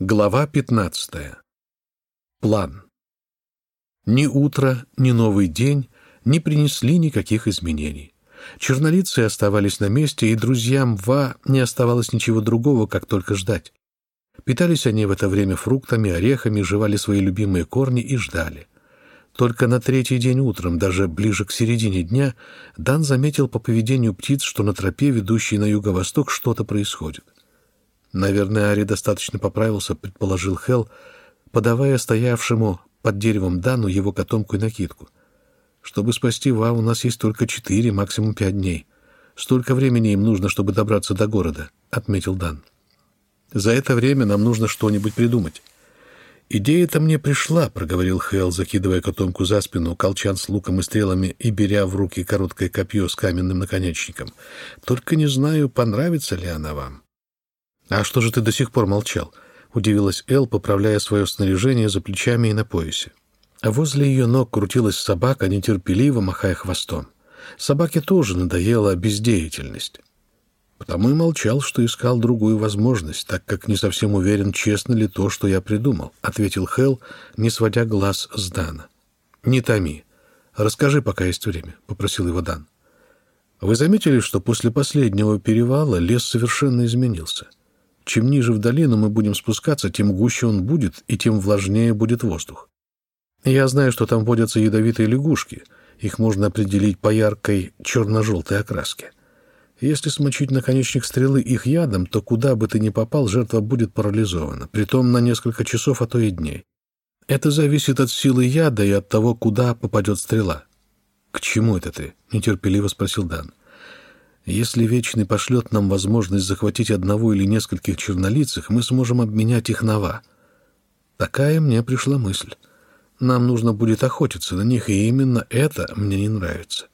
Глава 15. План. Ни утро, ни новый день не принесли никаких изменений. Чернолицы оставались на месте, и друзьям Ва не оставалось ничего другого, как только ждать. Питались они в это время фруктами, орехами, жевали свои любимые корни и ждали. Только на третий день утром, даже ближе к середине дня, Дан заметил по поведению птиц, что на тропе, ведущей на юго-восток, что-то происходит. Наверное, Ари достаточно поправился, предположил Хел, подавая стоявшему под деревом Дану его котомку и накидку. Чтобы спасти Ва, у нас есть только четыре, максимум пять дней. Столько времени им нужно, чтобы добраться до города, — отметил Дан. За это время нам нужно что-нибудь придумать. «Идея-то мне пришла», — проговорил Хэл, закидывая котомку за спину, колчан с луком и стрелами и беря в руки короткое копье с каменным наконечником. «Только не знаю, понравится ли она вам». «А что же ты до сих пор молчал?» — удивилась Эл, поправляя свое снаряжение за плечами и на поясе. А возле ее ног крутилась собака, нетерпеливо махая хвостом. Собаке тоже надоела бездеятельность. Потому и молчал, что искал другую возможность, так как не совсем уверен, честно ли то, что я придумал, — ответил Хелл, не сводя глаз с Дана. — Не томи. Расскажи, пока есть время, — попросил его Дан. — Вы заметили, что после последнего перевала лес совершенно изменился? — чем ниже в долину мы будем спускаться, тем гуще он будет, и тем влажнее будет воздух. Я знаю, что там водятся ядовитые лягушки. Их можно определить по яркой черно-желтой окраске. Если смочить наконечник стрелы их ядом, то куда бы ты ни попал, жертва будет парализована, притом на несколько часов, а то и дней. Это зависит от силы яда и от того, куда попадет стрела. — К чему это ты? — нетерпеливо спросил Дан. Если Вечный пошлет нам возможность захватить одного или нескольких чернолицых, мы сможем обменять их на ва. Такая мне пришла мысль. Нам нужно будет охотиться на них, и именно это мне не нравится.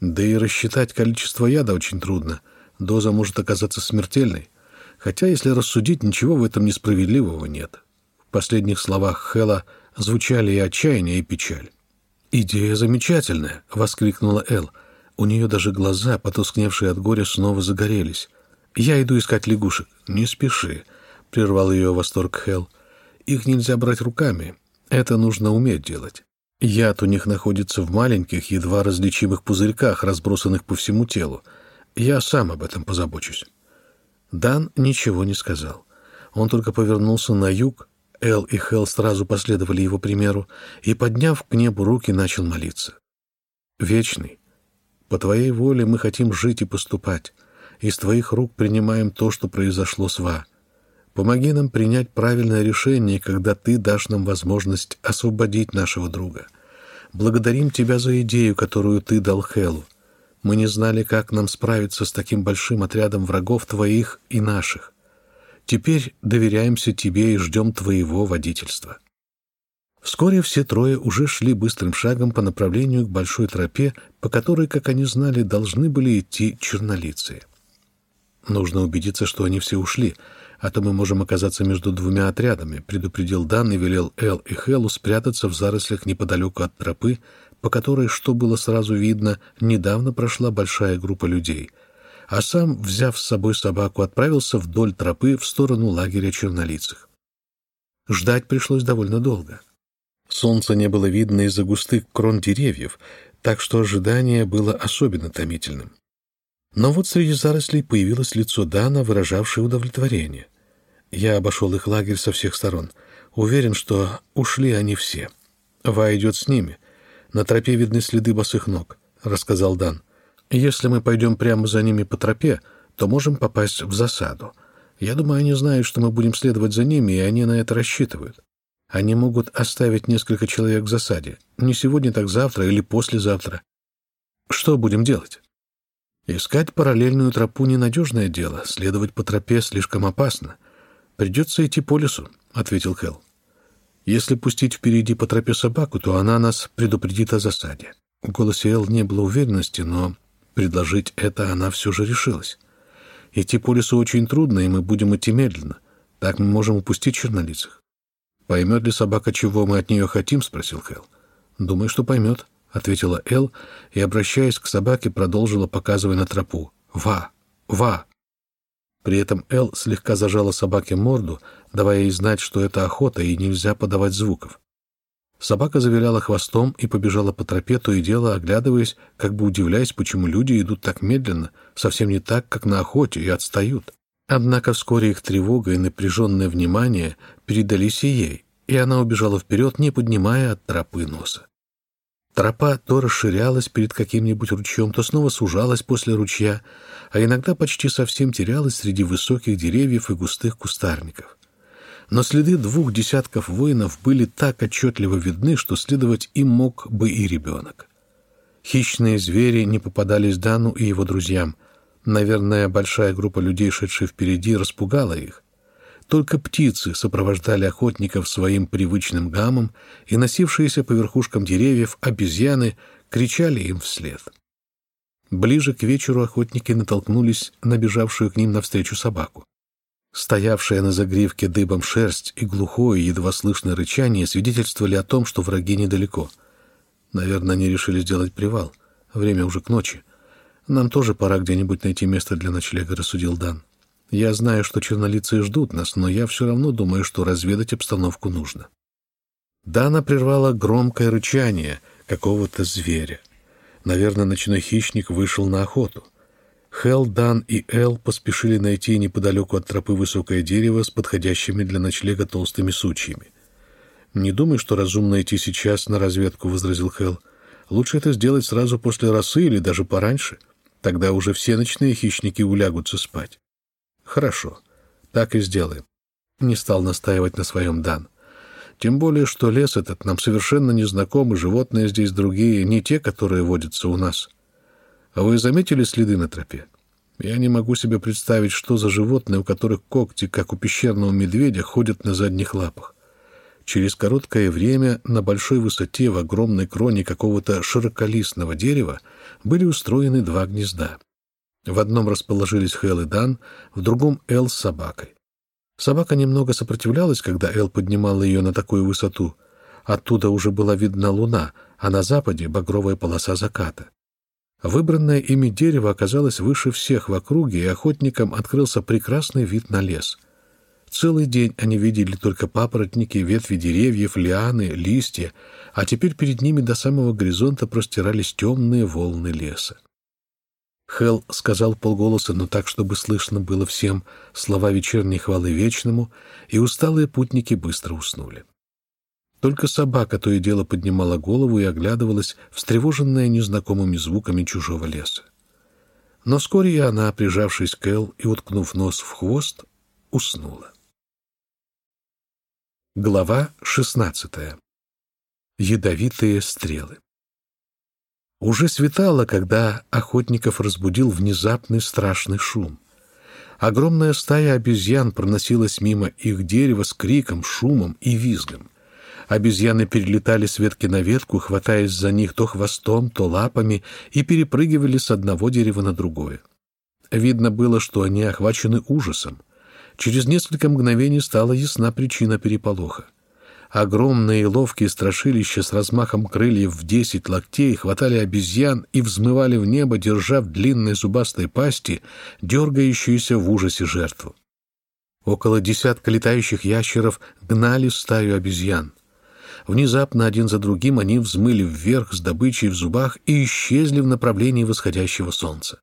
Да и рассчитать количество яда очень трудно. Доза может оказаться смертельной. Хотя, если рассудить, ничего в этом несправедливого нет. В последних словах Хела звучали и отчаяние, и печаль. «Идея замечательная!» — воскликнула Эл — у нее даже глаза, потускневшие от горя, снова загорелись. «Я иду искать лягушек». «Не спеши», — прервал ее восторг Хелл. «Их нельзя брать руками. Это нужно уметь делать. Яд у них находится в маленьких, едва различимых пузырьках, разбросанных по всему телу. Я сам об этом позабочусь». Дан ничего не сказал. Он только повернулся на юг, Эл и Хелл сразу последовали его примеру, и, подняв к небу руки, начал молиться. «Вечный, по Твоей воле мы хотим жить и поступать. Из Твоих рук принимаем то, что произошло с Ва. Помоги нам принять правильное решение, когда Ты дашь нам возможность освободить нашего друга. Благодарим Тебя за идею, которую Ты дал Хелу. Мы не знали, как нам справиться с таким большим отрядом врагов Твоих и наших. Теперь доверяемся Тебе и ждем Твоего водительства». Вскоре все трое уже шли быстрым шагом по направлению к большой тропе, по которой, как они знали, должны были идти чернолицые. «Нужно убедиться, что они все ушли, а то мы можем оказаться между двумя отрядами», предупредил Дан и велел Эл и Хелу спрятаться в зарослях неподалеку от тропы, по которой, что было сразу видно, недавно прошла большая группа людей, а сам, взяв с собой собаку, отправился вдоль тропы в сторону лагеря чернолицых. Ждать пришлось довольно долго. Солнца не было видно из-за густых крон деревьев, так что ожидание было особенно томительным. Но вот среди зарослей появилось лицо Дана, выражавшее удовлетворение. Я обошел их лагерь со всех сторон. Уверен, что ушли они все. Ва идет с ними. На тропе видны следы босых ног, — рассказал Дан. Если мы пойдем прямо за ними по тропе, то можем попасть в засаду. Я думаю, они знают, что мы будем следовать за ними, и они на это рассчитывают. Они могут оставить несколько человек в засаде. Не сегодня, так завтра или послезавтра. Что будем делать? Искать параллельную тропу — ненадежное дело. Следовать по тропе слишком опасно. Придется идти по лесу, — ответил Хелл. Если пустить впереди по тропе собаку, то она нас предупредит о засаде. В голосе Эл не было уверенности, но предложить это она все же решилась. Идти по лесу очень трудно, и мы будем идти медленно. Так мы можем упустить чернолицых. «Поймет ли собака, чего мы от нее хотим?» — спросил Хэл. «Думаю, что поймет», — ответила Эл и, обращаясь к собаке, продолжила, показывая на тропу. «Ва! Ва!» При этом Эл слегка зажала собаке морду, давая ей знать, что это охота и нельзя подавать звуков. Собака завиляла хвостом и побежала по тропе, то и дело оглядываясь, как бы удивляясь, почему люди идут так медленно, совсем не так, как на охоте, и отстают. Однако вскоре их тревога и напряженное внимание передались и ей, и она убежала вперед, не поднимая от тропы носа. Тропа то расширялась перед каким-нибудь ручьем, то снова сужалась после ручья, а иногда почти совсем терялась среди высоких деревьев и густых кустарников. Но следы двух десятков воинов были так отчетливо видны, что следовать им мог бы и ребенок. Хищные звери не попадались Дану и его друзьям. Наверное, большая группа людей, шедшая впереди, распугала их. Только птицы сопровождали охотников своим привычным гамом, и носившиеся по верхушкам деревьев обезьяны кричали им вслед. Ближе к вечеру охотники натолкнулись на бежавшую к ним навстречу собаку. Стоявшая на загривке дыбом шерсть и глухое, едва слышное рычание свидетельствовали о том, что враги недалеко. Наверное, они решили сделать привал. Время уже к ночи. Нам тоже пора где-нибудь найти место для ночлега, рассудил Дан. Я знаю, что чернолицые ждут нас, но я все равно думаю, что разведать обстановку нужно. Дана прервала громкое рычание какого-то зверя. Наверное, ночной хищник вышел на охоту. Хел, Дан и Эл поспешили найти неподалеку от тропы высокое дерево с подходящими для ночлега толстыми сучьями. «Не думай, что разумно идти сейчас на разведку», — возразил Хел. «Лучше это сделать сразу после росы или даже пораньше. Тогда уже все ночные хищники улягутся спать». «Хорошо, так и сделаем», — не стал настаивать на своем Дан. «Тем более, что лес этот нам совершенно не знаком, и животные здесь другие, не те, которые водятся у нас. А вы заметили следы на тропе? Я не могу себе представить, что за животные, у которых когти, как у пещерного медведя, ходят на задних лапах. Через короткое время на большой высоте в огромной кроне какого-то широколистного дерева были устроены два гнезда. В одном расположились Хэл и Дан, в другом — Эл с собакой. Собака немного сопротивлялась, когда Эл поднимала ее на такую высоту. Оттуда уже была видна луна, а на западе — багровая полоса заката. Выбранное ими дерево оказалось выше всех в округе, и охотникам открылся прекрасный вид на лес. Целый день они видели только папоротники, ветви деревьев, лианы, листья, а теперь перед ними до самого горизонта простирались темные волны леса. Хел сказал полголоса, но так, чтобы слышно было всем слова вечерней хвалы вечному, и усталые путники быстро уснули. Только собака то и дело поднимала голову и оглядывалась, встревоженная незнакомыми звуками чужого леса. Но вскоре и она, прижавшись к Эл и уткнув нос в хвост, уснула. Глава шестнадцатая. Ядовитые стрелы. Уже светало, когда охотников разбудил внезапный страшный шум. Огромная стая обезьян проносилась мимо их дерева с криком, шумом и визгом. Обезьяны перелетали с ветки на ветку, хватаясь за них то хвостом, то лапами, и перепрыгивали с одного дерева на другое. Видно было, что они охвачены ужасом. Через несколько мгновений стала ясна причина переполоха. Огромные и ловкие страшилища с размахом крыльев в десять локтей хватали обезьян и взмывали в небо, держа в длинной зубастой пасти дергающуюся в ужасе жертву. Около десятка летающих ящеров гнали стаю обезьян. Внезапно один за другим они взмыли вверх с добычей в зубах и исчезли в направлении восходящего солнца.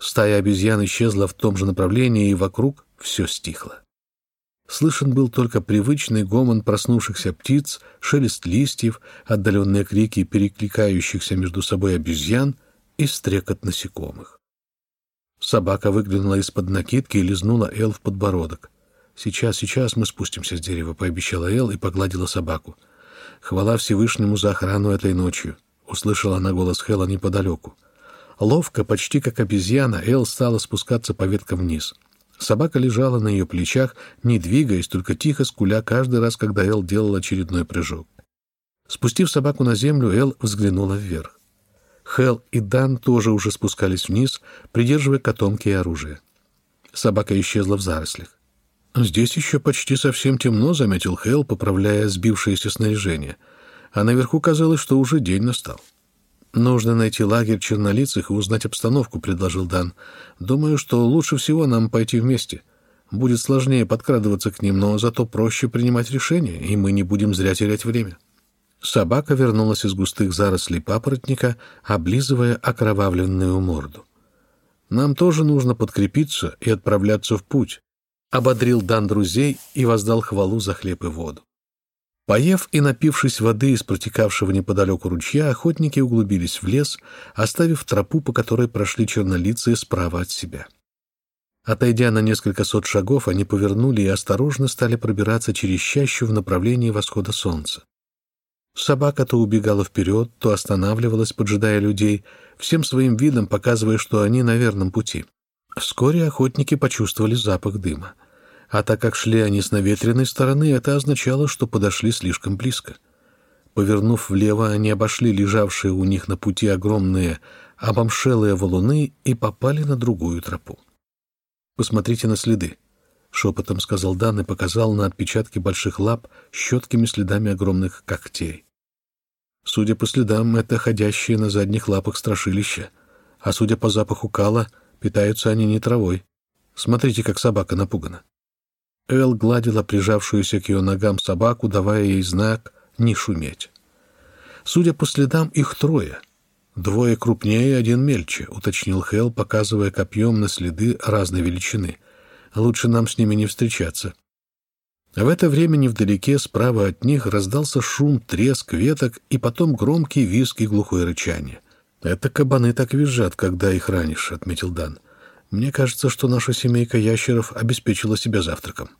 Стая обезьян исчезла в том же направлении, и вокруг все стихло. Слышен был только привычный гомон проснувшихся птиц, шелест листьев, отдаленные крики перекликающихся между собой обезьян и стрекот насекомых. Собака выглянула из-под накидки и лизнула Эл в подбородок. «Сейчас, сейчас мы спустимся с дерева», — пообещала Эл и погладила собаку. «Хвала Всевышнему за охрану этой ночью», — услышала она голос Хэлла неподалеку. Ловко, почти как обезьяна, Эл стала спускаться по веткам вниз — Собака лежала на ее плечах, не двигаясь, только тихо скуля каждый раз, когда Эл делал очередной прыжок. Спустив собаку на землю, Эл взглянула вверх. Хел и Дан тоже уже спускались вниз, придерживая котомки и оружие. Собака исчезла в зарослях. «Здесь еще почти совсем темно», — заметил Хел, поправляя сбившееся снаряжение. А наверху казалось, что уже день настал. «Нужно найти лагерь чернолицых и узнать обстановку», — предложил Дан. «Думаю, что лучше всего нам пойти вместе. Будет сложнее подкрадываться к ним, но зато проще принимать решения, и мы не будем зря терять время». Собака вернулась из густых зарослей папоротника, облизывая окровавленную морду. «Нам тоже нужно подкрепиться и отправляться в путь», — ободрил Дан друзей и воздал хвалу за хлеб и воду. Поев и напившись воды из протекавшего неподалеку ручья, охотники углубились в лес, оставив тропу, по которой прошли чернолицые справа от себя. Отойдя на несколько сот шагов, они повернули и осторожно стали пробираться через чащу в направлении восхода солнца. Собака то убегала вперед, то останавливалась, поджидая людей, всем своим видом показывая, что они на верном пути. Вскоре охотники почувствовали запах дыма а так как шли они с наветренной стороны, это означало, что подошли слишком близко. Повернув влево, они обошли лежавшие у них на пути огромные обомшелые валуны и попали на другую тропу. «Посмотрите на следы», — шепотом сказал Дан и показал на отпечатки больших лап с четкими следами огромных когтей. Судя по следам, это ходящие на задних лапах страшилища, а судя по запаху кала, питаются они не травой. Смотрите, как собака напугана. Эл гладила прижавшуюся к ее ногам собаку, давая ей знак не шуметь. Судя по следам, их трое. Двое крупнее, один мельче, уточнил Хелл, показывая копьем на следы разной величины. Лучше нам с ними не встречаться. В это время невдалеке, справа от них, раздался шум, треск веток и потом громкий визг и глухое рычание. «Это кабаны так визжат, когда их ранишь», — отметил Дан. Мне кажется, что наша семейка ящеров обеспечила себя завтраком.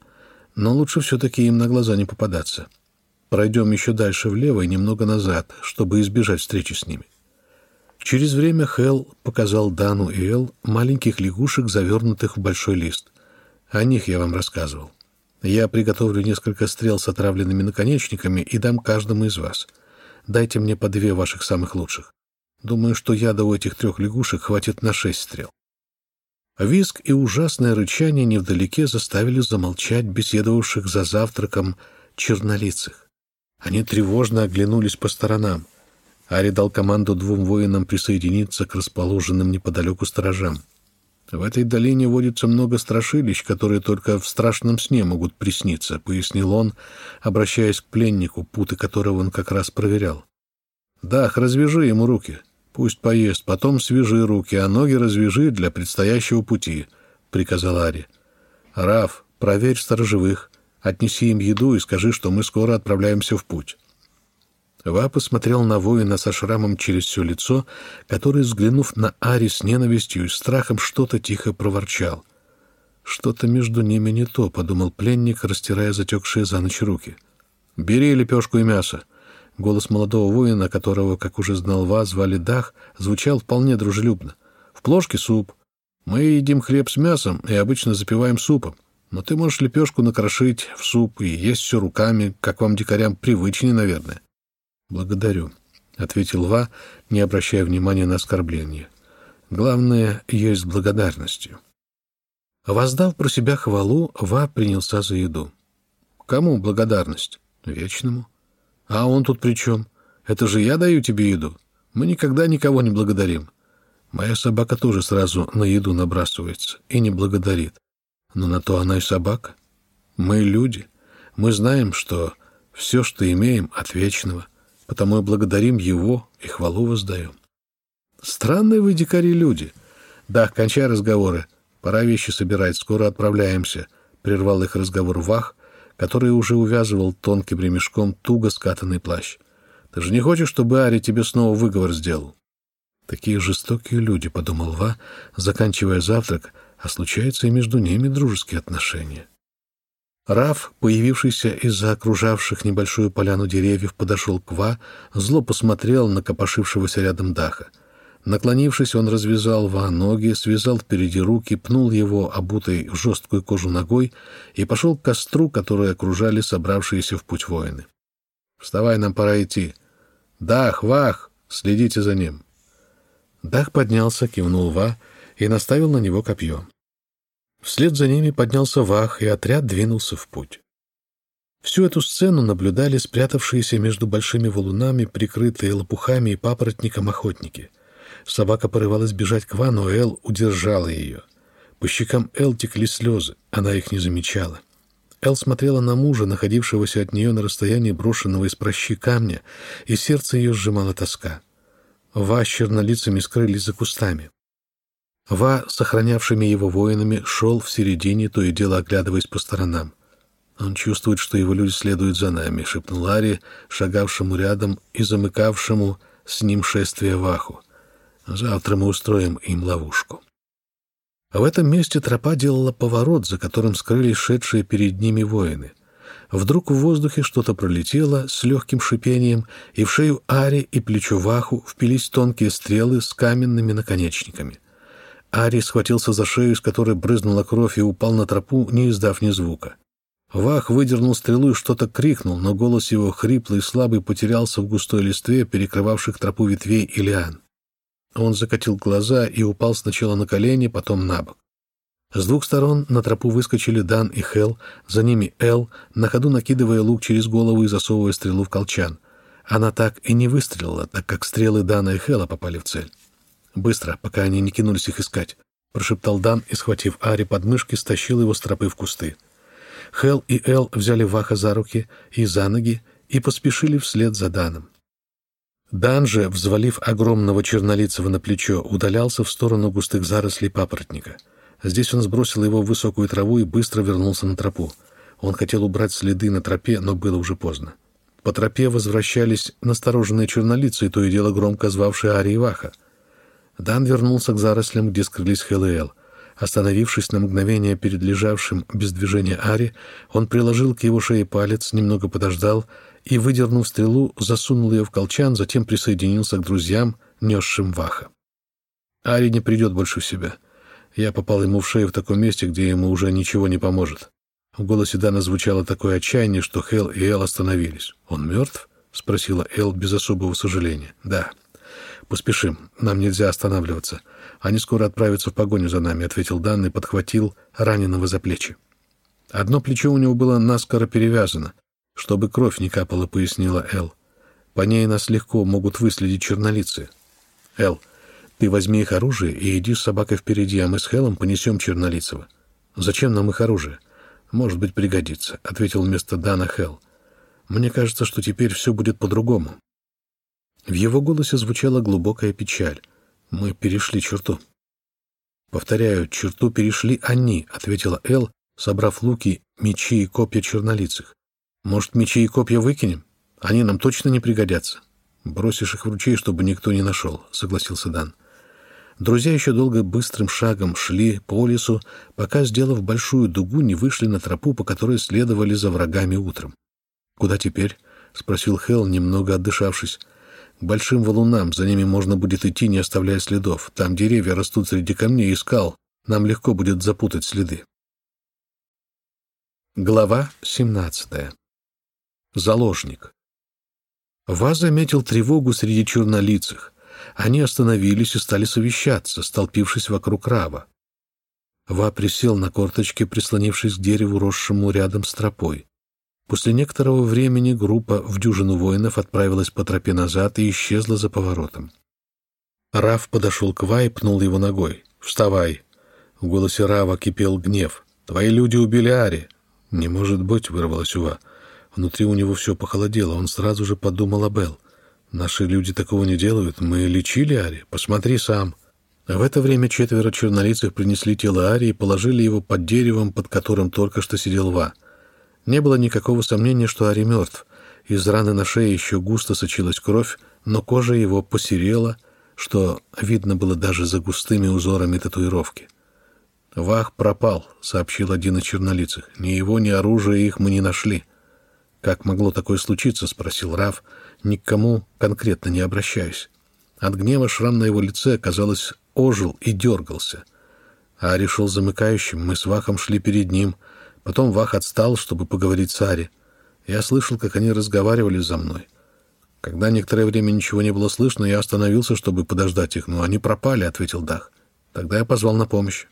Но лучше все-таки им на глаза не попадаться. Пройдем еще дальше влево и немного назад, чтобы избежать встречи с ними. Через время Хелл показал Дану и Эл маленьких лягушек, завернутых в большой лист. О них я вам рассказывал. Я приготовлю несколько стрел с отравленными наконечниками и дам каждому из вас. Дайте мне по две ваших самых лучших. Думаю, что яда у этих трех лягушек хватит на шесть стрел. Виск и ужасное рычание невдалеке заставили замолчать беседовавших за завтраком чернолицых. Они тревожно оглянулись по сторонам. Ари дал команду двум воинам присоединиться к расположенным неподалеку сторожам. «В этой долине водится много страшилищ, которые только в страшном сне могут присниться», — пояснил он, обращаясь к пленнику, путы которого он как раз проверял. «Дах, развяжи ему руки. «Пусть поест, потом свяжи руки, а ноги развяжи для предстоящего пути», — приказал Ари. «Раф, проверь сторожевых, отнеси им еду и скажи, что мы скоро отправляемся в путь». Ва посмотрел на воина со шрамом через все лицо, который, взглянув на Ари с ненавистью и страхом, что-то тихо проворчал. «Что-то между ними не то», — подумал пленник, растирая затекшие за ночь руки. «Бери лепешку и мясо. Голос молодого воина, которого, как уже знал Ва, звали Дах, звучал вполне дружелюбно. «В плошке суп. Мы едим хлеб с мясом и обычно запиваем супом. Но ты можешь лепешку накрошить в суп и есть все руками, как вам, дикарям, привычнее, наверное». «Благодарю», — ответил Ва, не обращая внимания на оскорбление. «Главное, есть благодарностью». Воздав про себя хвалу, Ва принялся за еду. «Кому благодарность?» «Вечному». «А он тут при чем? Это же я даю тебе еду. Мы никогда никого не благодарим. Моя собака тоже сразу на еду набрасывается и не благодарит. Но на то она и собака. Мы люди. Мы знаем, что все, что имеем, от вечного, потому и благодарим его и хвалу воздаем. Странные вы дикари люди. Да, кончай разговоры. Пора вещи собирать, скоро отправляемся. Прервал их разговор Вах, который уже увязывал тонким ремешком туго скатанный плащ. «Ты же не хочешь, чтобы Ари тебе снова выговор сделал?» «Такие жестокие люди», — подумал Ва, заканчивая завтрак, а случаются и между ними дружеские отношения. Раф, появившийся из-за окружавших небольшую поляну деревьев, подошел к Ва, зло посмотрел на копошившегося рядом Даха — Наклонившись, он развязал Ва ноги, связал впереди руки, пнул его, обутой в жесткую кожу ногой, и пошел к костру, который окружали собравшиеся в путь воины. «Вставай, нам пора идти!» «Дах, Вах! Следите за ним!» Дах поднялся, кивнул Ва и наставил на него копье. Вслед за ними поднялся Вах, и отряд двинулся в путь. Всю эту сцену наблюдали спрятавшиеся между большими валунами, прикрытые лопухами и папоротником охотники. Собака порывалась бежать к Вану, Эл удержала ее. По щекам Эл текли слезы, она их не замечала. Эл смотрела на мужа, находившегося от нее на расстоянии брошенного из прощи камня, и сердце ее сжимала тоска. Ва с чернолицами скрылись за кустами. Ва, сохранявшими его воинами, шел в середине, то и дело оглядываясь по сторонам. «Он чувствует, что его люди следуют за нами», — шепнул Ари, шагавшему рядом и замыкавшему с ним шествие Ваху. «Завтра мы устроим им ловушку». В этом месте тропа делала поворот, за которым скрылись шедшие перед ними воины. Вдруг в воздухе что-то пролетело с легким шипением, и в шею Ари и плечо Ваху впились тонкие стрелы с каменными наконечниками. Ари схватился за шею, с которой брызнула кровь, и упал на тропу, не издав ни звука. Вах выдернул стрелу и что-то крикнул, но голос его, хриплый и слабый, потерялся в густой листве, перекрывавших тропу ветвей и лиан. Он закатил глаза и упал сначала на колени, потом на бок. С двух сторон на тропу выскочили Дан и Хел, за ними Эл, на ходу накидывая лук через голову и засовывая стрелу в колчан. Она так и не выстрелила, так как стрелы Дана и Хела попали в цель. «Быстро, пока они не кинулись их искать», — прошептал Дан и, схватив Ари под мышки, стащил его с тропы в кусты. Хел и Эл взяли Ваха за руки и за ноги и поспешили вслед за Даном. Дан же, взвалив огромного чернолицего на плечо, удалялся в сторону густых зарослей папоротника. Здесь он сбросил его в высокую траву и быстро вернулся на тропу. Он хотел убрать следы на тропе, но было уже поздно. По тропе возвращались настороженные чернолицы, и то и дело громко звавшие Ари и Ваха. Дан вернулся к зарослям, где скрылись Хел и Эл. Остановившись на мгновение перед лежавшим без движения Ари, он приложил к его шее палец, немного подождал и, выдернув стрелу, засунул ее в колчан, затем присоединился к друзьям, несшим Ваха. Ари не придет больше в себя. Я попал ему в шею в таком месте, где ему уже ничего не поможет. В голосе Дана звучало такое отчаяние, что Хел и Эл остановились. «Он мертв?» — спросила Эл без особого сожаления. «Да». «Поспешим. Нам нельзя останавливаться. Они скоро отправятся в погоню за нами», — ответил Дан и подхватил раненого за плечи. Одно плечо у него было наскоро перевязано, «Чтобы кровь не капала», — пояснила Эл. «По ней нас легко могут выследить чернолицы». «Эл, ты возьми их оружие и иди с собакой впереди, а мы с Хелом понесем Чернолицева». «Зачем нам их оружие?» «Может быть, пригодится», — ответил вместо Дана Хел. «Мне кажется, что теперь все будет по-другому». В его голосе звучала глубокая печаль. «Мы перешли черту». «Повторяю, черту перешли они», — ответила Эл, собрав луки, мечи и копья чернолицых. Может, мечи и копья выкинем? Они нам точно не пригодятся. Бросишь их в ручей, чтобы никто не нашел, — согласился Дан. Друзья еще долго быстрым шагом шли по лесу, пока, сделав большую дугу, не вышли на тропу, по которой следовали за врагами утром. «Куда теперь?» — спросил Хелл, немного отдышавшись. «К большим валунам. За ними можно будет идти, не оставляя следов. Там деревья растут среди камней и скал. Нам легко будет запутать следы». Глава семнадцатая Заложник. Ва заметил тревогу среди чернолицых. Они остановились и стали совещаться, столпившись вокруг раба. Ва присел на корточки, прислонившись к дереву, росшему рядом с тропой. После некоторого времени группа в дюжину воинов отправилась по тропе назад и исчезла за поворотом. Рав подошел к Ва и пнул его ногой. «Вставай!» В голосе Рава кипел гнев. «Твои люди убили Ари!» «Не может быть!» — вырвалось у Ва. Внутри у него все похолодело, он сразу же подумал о Белл. «Наши люди такого не делают. Мы лечили Ари. Посмотри сам». В это время четверо чернолицых принесли тело Ари и положили его под деревом, под которым только что сидел Ва. Не было никакого сомнения, что Ари мертв. Из раны на шее еще густо сочилась кровь, но кожа его посерела, что видно было даже за густыми узорами татуировки. «Вах пропал», — сообщил один из чернолицых. «Ни его, ни оружия их мы не нашли». «Как могло такое случиться?» — спросил Раф, ни к кому конкретно не обращаясь. От гнева шрам на его лице, казалось, ожил и дергался. Ари шел замыкающим, мы с Вахом шли перед ним. Потом Вах отстал, чтобы поговорить с Ари. Я слышал, как они разговаривали за мной. Когда некоторое время ничего не было слышно, я остановился, чтобы подождать их, но они пропали, — ответил Дах. Тогда я позвал на помощь.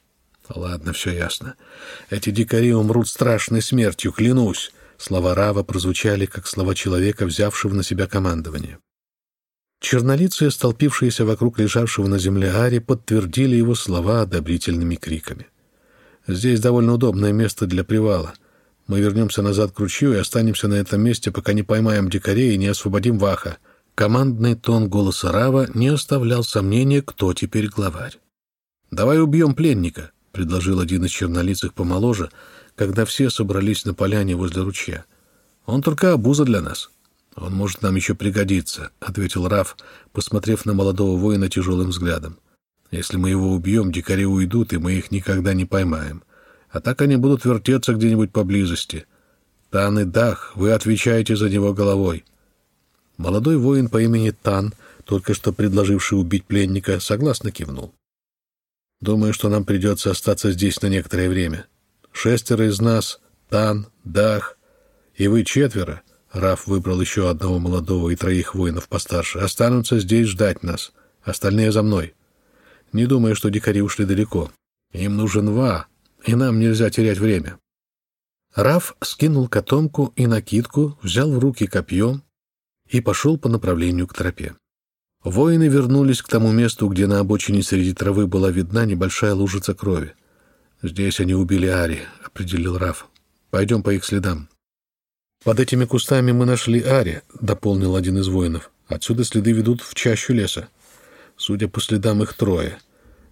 Ладно, все ясно. Эти дикари умрут страшной смертью, клянусь. Слова Рава прозвучали, как слова человека, взявшего на себя командование. Чернолицые, столпившиеся вокруг лежавшего на земле Ари, подтвердили его слова одобрительными криками. «Здесь довольно удобное место для привала. Мы вернемся назад к ручью и останемся на этом месте, пока не поймаем дикарей и не освободим Ваха». Командный тон голоса Рава не оставлял сомнения, кто теперь главарь. «Давай убьем пленника», — предложил один из чернолицых помоложе, когда все собрались на поляне возле ручья. «Он только обуза для нас». «Он может нам еще пригодиться», — ответил Раф, посмотрев на молодого воина тяжелым взглядом. «Если мы его убьем, дикари уйдут, и мы их никогда не поймаем. А так они будут вертеться где-нибудь поблизости. Тан и Дах, вы отвечаете за него головой». Молодой воин по имени Тан, только что предложивший убить пленника, согласно кивнул. «Думаю, что нам придется остаться здесь на некоторое время. Шестеро из нас, Тан, Дах, и вы четверо, Раф выбрал еще одного молодого и троих воинов постарше. «Останутся здесь ждать нас. Остальные за мной. Не думаю, что дикари ушли далеко. Им нужен Ва, и нам нельзя терять время». Раф скинул котомку и накидку, взял в руки копье и пошел по направлению к тропе. Воины вернулись к тому месту, где на обочине среди травы была видна небольшая лужица крови. «Здесь они убили Ари», — определил Раф. «Пойдем по их следам». «Под этими кустами мы нашли Ари», — дополнил один из воинов. «Отсюда следы ведут в чащу леса. Судя по следам, их трое.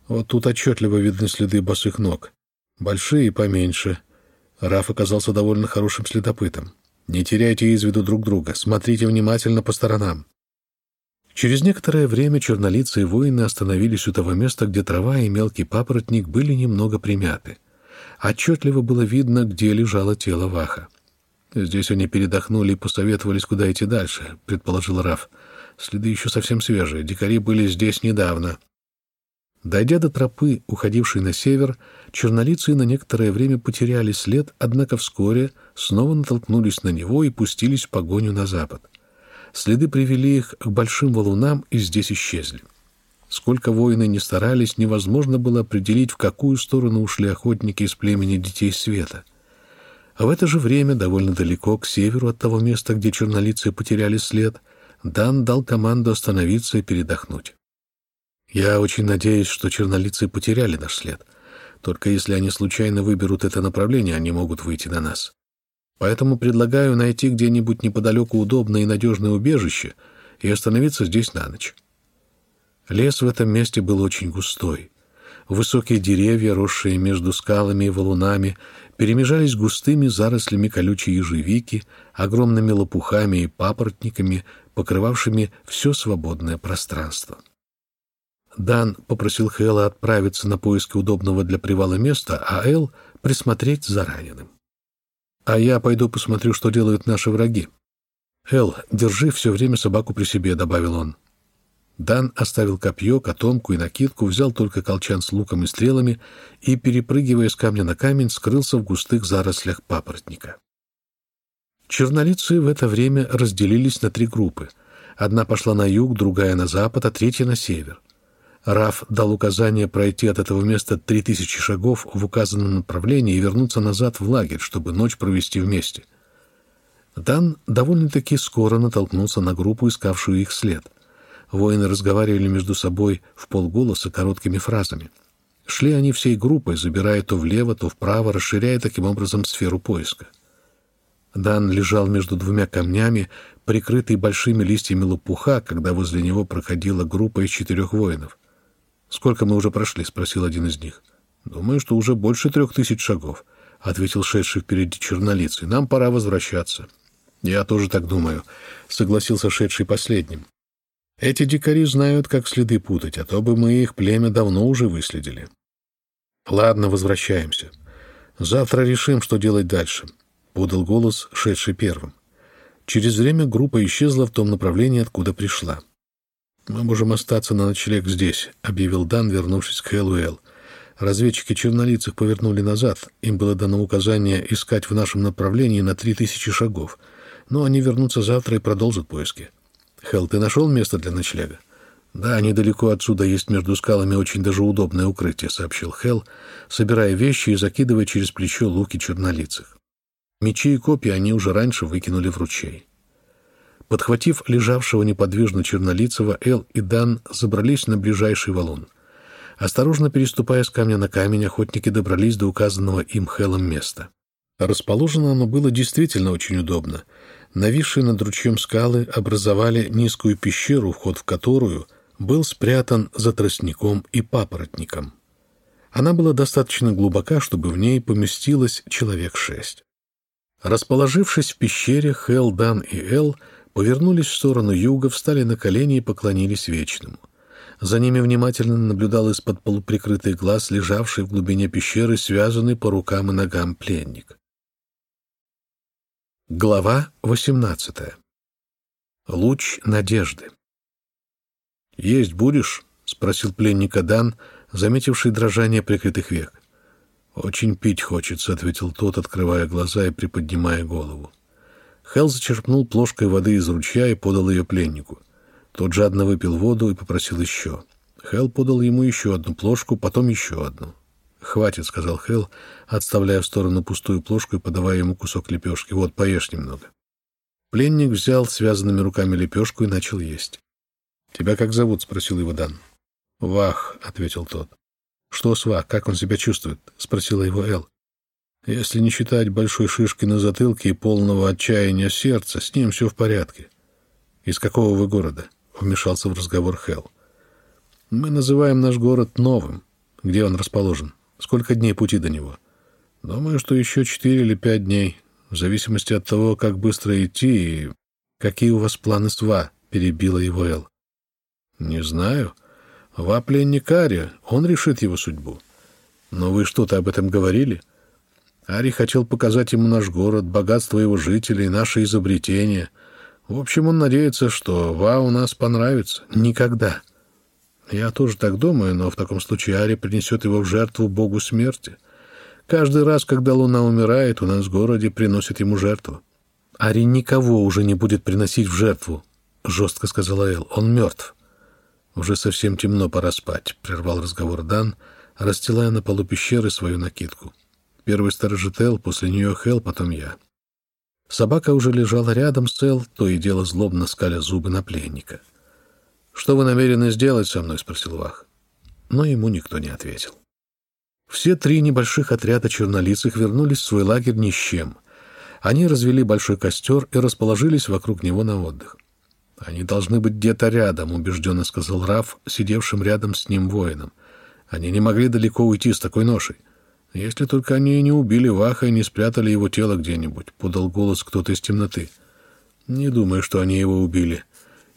Вот тут отчетливо видны следы босых ног. Большие и поменьше». Раф оказался довольно хорошим следопытом. «Не теряйте из виду друг друга. Смотрите внимательно по сторонам». Через некоторое время чернолицые воины остановились у того места, где трава и мелкий папоротник были немного примяты. Отчетливо было видно, где лежало тело Ваха. «Здесь они передохнули и посоветовались, куда идти дальше», — предположил Раф. «Следы еще совсем свежие. Дикари были здесь недавно». Дойдя до тропы, уходившей на север, чернолицые на некоторое время потеряли след, однако вскоре снова натолкнулись на него и пустились в погоню на запад. Следы привели их к большим валунам и здесь исчезли. Сколько воины не старались, невозможно было определить, в какую сторону ушли охотники из племени Детей Света — а в это же время, довольно далеко, к северу от того места, где чернолицые потеряли след, Дан дал команду остановиться и передохнуть. «Я очень надеюсь, что чернолицые потеряли наш след. Только если они случайно выберут это направление, они могут выйти на нас. Поэтому предлагаю найти где-нибудь неподалеку удобное и надежное убежище и остановиться здесь на ночь». Лес в этом месте был очень густой. Высокие деревья, росшие между скалами и валунами, перемежались густыми зарослями колючей ежевики, огромными лопухами и папоротниками, покрывавшими все свободное пространство. Дан попросил Хэлла отправиться на поиски удобного для привала места, а Эл — присмотреть за раненым. «А я пойду посмотрю, что делают наши враги». «Эл, держи все время собаку при себе», — добавил он. Дан оставил копье, котомку и накидку, взял только колчан с луком и стрелами и, перепрыгивая с камня на камень, скрылся в густых зарослях папоротника. Чернолицы в это время разделились на три группы. Одна пошла на юг, другая на запад, а третья на север. Раф дал указание пройти от этого места три тысячи шагов в указанном направлении и вернуться назад в лагерь, чтобы ночь провести вместе. Дан довольно-таки скоро натолкнулся на группу, искавшую их след — Воины разговаривали между собой в полголоса короткими фразами. Шли они всей группой, забирая то влево, то вправо, расширяя таким образом сферу поиска. Дан лежал между двумя камнями, прикрытый большими листьями лопуха, когда возле него проходила группа из четырех воинов. «Сколько мы уже прошли?» — спросил один из них. «Думаю, что уже больше трех тысяч шагов», — ответил шедший впереди чернолицый. «Нам пора возвращаться». «Я тоже так думаю», — согласился шедший последним. Эти дикари знают, как следы путать, а то бы мы их племя давно уже выследили. Ладно, возвращаемся. Завтра решим, что делать дальше, — подал голос, шедший первым. Через время группа исчезла в том направлении, откуда пришла. «Мы можем остаться на ночлег здесь», — объявил Дан, вернувшись к Хэллуэлл. Разведчики чернолицых повернули назад. Им было дано указание искать в нашем направлении на три тысячи шагов. Но они вернутся завтра и продолжат поиски. «Хелл, ты нашел место для ночлега?» «Да, недалеко отсюда есть между скалами очень даже удобное укрытие», — сообщил Хелл, собирая вещи и закидывая через плечо луки чернолицых. Мечи и копья они уже раньше выкинули в ручей. Подхватив лежавшего неподвижно чернолицего, Эл и Дан забрались на ближайший валун. Осторожно переступая с камня на камень, охотники добрались до указанного им Хелом места. Расположено оно было действительно очень удобно. Нависшие над ручьем скалы образовали низкую пещеру, вход в которую был спрятан за тростником и папоротником. Она была достаточно глубока, чтобы в ней поместилось человек шесть. Расположившись в пещере, Хел, Дан и Эл повернулись в сторону юга, встали на колени и поклонились Вечному. За ними внимательно наблюдал из-под полуприкрытых глаз лежавший в глубине пещеры, связанный по рукам и ногам пленник. Глава 18. Луч надежды. «Есть будешь?» — спросил пленника Дан, заметивший дрожание прикрытых век. «Очень пить хочется», — ответил тот, открывая глаза и приподнимая голову. Хелл зачерпнул плошкой воды из ручья и подал ее пленнику. Тот жадно выпил воду и попросил еще. Хелл подал ему еще одну плошку, потом еще одну. «Хватит», — сказал Хелл, отставляя в сторону пустую плошку и подавая ему кусок лепешки. «Вот, поешь немного». Пленник взял связанными руками лепешку и начал есть. «Тебя как зовут?» — спросил его Дан. «Вах», — ответил тот. «Что с Вах? Как он себя чувствует?» — спросила его Эл. «Если не считать большой шишки на затылке и полного отчаяния сердца, с ним все в порядке». «Из какого вы города?» — вмешался в разговор Хелл. «Мы называем наш город Новым. Где он расположен?» Сколько дней пути до него? Думаю, что еще четыре или пять дней, в зависимости от того, как быстро идти и какие у вас планы с Ва, перебила его Эл. Не знаю. Ва пленник Ари, он решит его судьбу. Но вы что-то об этом говорили? Ари хотел показать ему наш город, богатство его жителей, наши изобретения. В общем, он надеется, что Ва у нас понравится. Никогда. Я тоже так думаю, но в таком случае Ари принесет его в жертву богу смерти. Каждый раз, когда луна умирает, у нас в городе приносит ему жертву. Ари никого уже не будет приносить в жертву, — жестко сказала Эл. Он мертв. Уже совсем темно, пора спать, — прервал разговор Дан, расстилая на полу пещеры свою накидку. Первый сторожит Эл, после нее Хел, потом я. Собака уже лежала рядом с Эл, то и дело злобно скаля зубы на пленника. — «Что вы намерены сделать со мной?» — спросил Вах. Но ему никто не ответил. Все три небольших отряда чернолицых вернулись в свой лагерь ни с чем. Они развели большой костер и расположились вокруг него на отдых. «Они должны быть где-то рядом», — убежденно сказал Раф, сидевшим рядом с ним воином. «Они не могли далеко уйти с такой ношей. Если только они не убили Ваха и не спрятали его тело где-нибудь», — подал голос кто-то из темноты. «Не думаю, что они его убили»,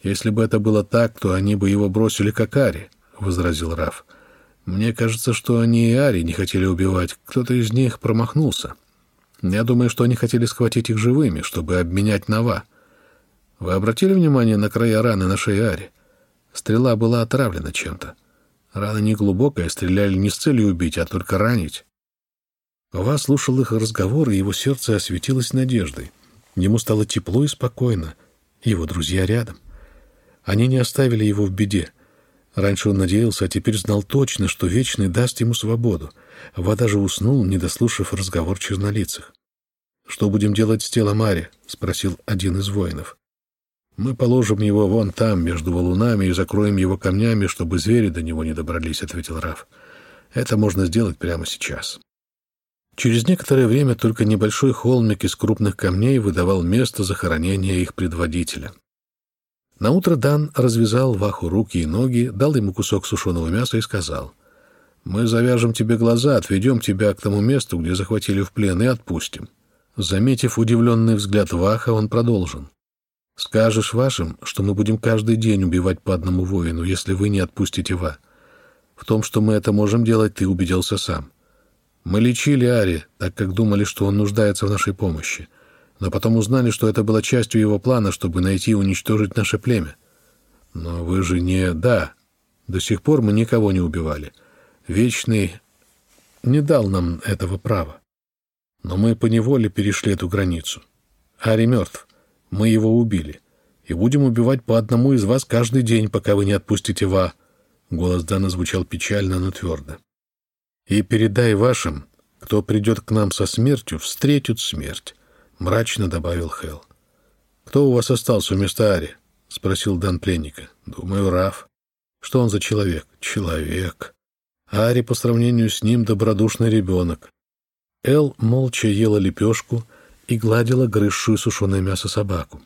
«Если бы это было так, то они бы его бросили как Ари», — возразил Раф. «Мне кажется, что они и Ари не хотели убивать. Кто-то из них промахнулся. Я думаю, что они хотели схватить их живыми, чтобы обменять нова. Вы обратили внимание на края раны на шее Ари? Стрела была отравлена чем-то. Рана не глубокая, стреляли не с целью убить, а только ранить». Ва слушал их разговор, и его сердце осветилось надеждой. Ему стало тепло и спокойно. Его друзья рядом. Они не оставили его в беде. Раньше он надеялся, а теперь знал точно, что Вечный даст ему свободу. Вода же уснул, не дослушав разговор чернолицых. «Что будем делать с телом Ари?» — спросил один из воинов. «Мы положим его вон там, между валунами, и закроем его камнями, чтобы звери до него не добрались», — ответил Раф. «Это можно сделать прямо сейчас». Через некоторое время только небольшой холмик из крупных камней выдавал место захоронения их предводителя. Наутро Дан развязал Ваху руки и ноги, дал ему кусок сушеного мяса и сказал, «Мы завяжем тебе глаза, отведем тебя к тому месту, где захватили в плен, и отпустим». Заметив удивленный взгляд Ваха, он продолжил. «Скажешь вашим, что мы будем каждый день убивать по одному воину, если вы не отпустите Ва. В том, что мы это можем делать, ты убедился сам. Мы лечили Ари, так как думали, что он нуждается в нашей помощи но потом узнали, что это было частью его плана, чтобы найти и уничтожить наше племя. Но вы же не... Да, до сих пор мы никого не убивали. Вечный не дал нам этого права. Но мы поневоле перешли эту границу. Ари мертв. Мы его убили. И будем убивать по одному из вас каждый день, пока вы не отпустите Ва. Голос Дана звучал печально, но твердо. И передай вашим, кто придет к нам со смертью, встретят смерть. мрачно добавил Хелл. «Кто у вас остался вместо Ари?» — спросил Дан пленника. «Думаю, Раф. Что он за человек?» «Человек. Ари по сравнению с ним добродушный ребенок». Эл молча ела лепешку и гладила грызшую сушеное мясо собаку.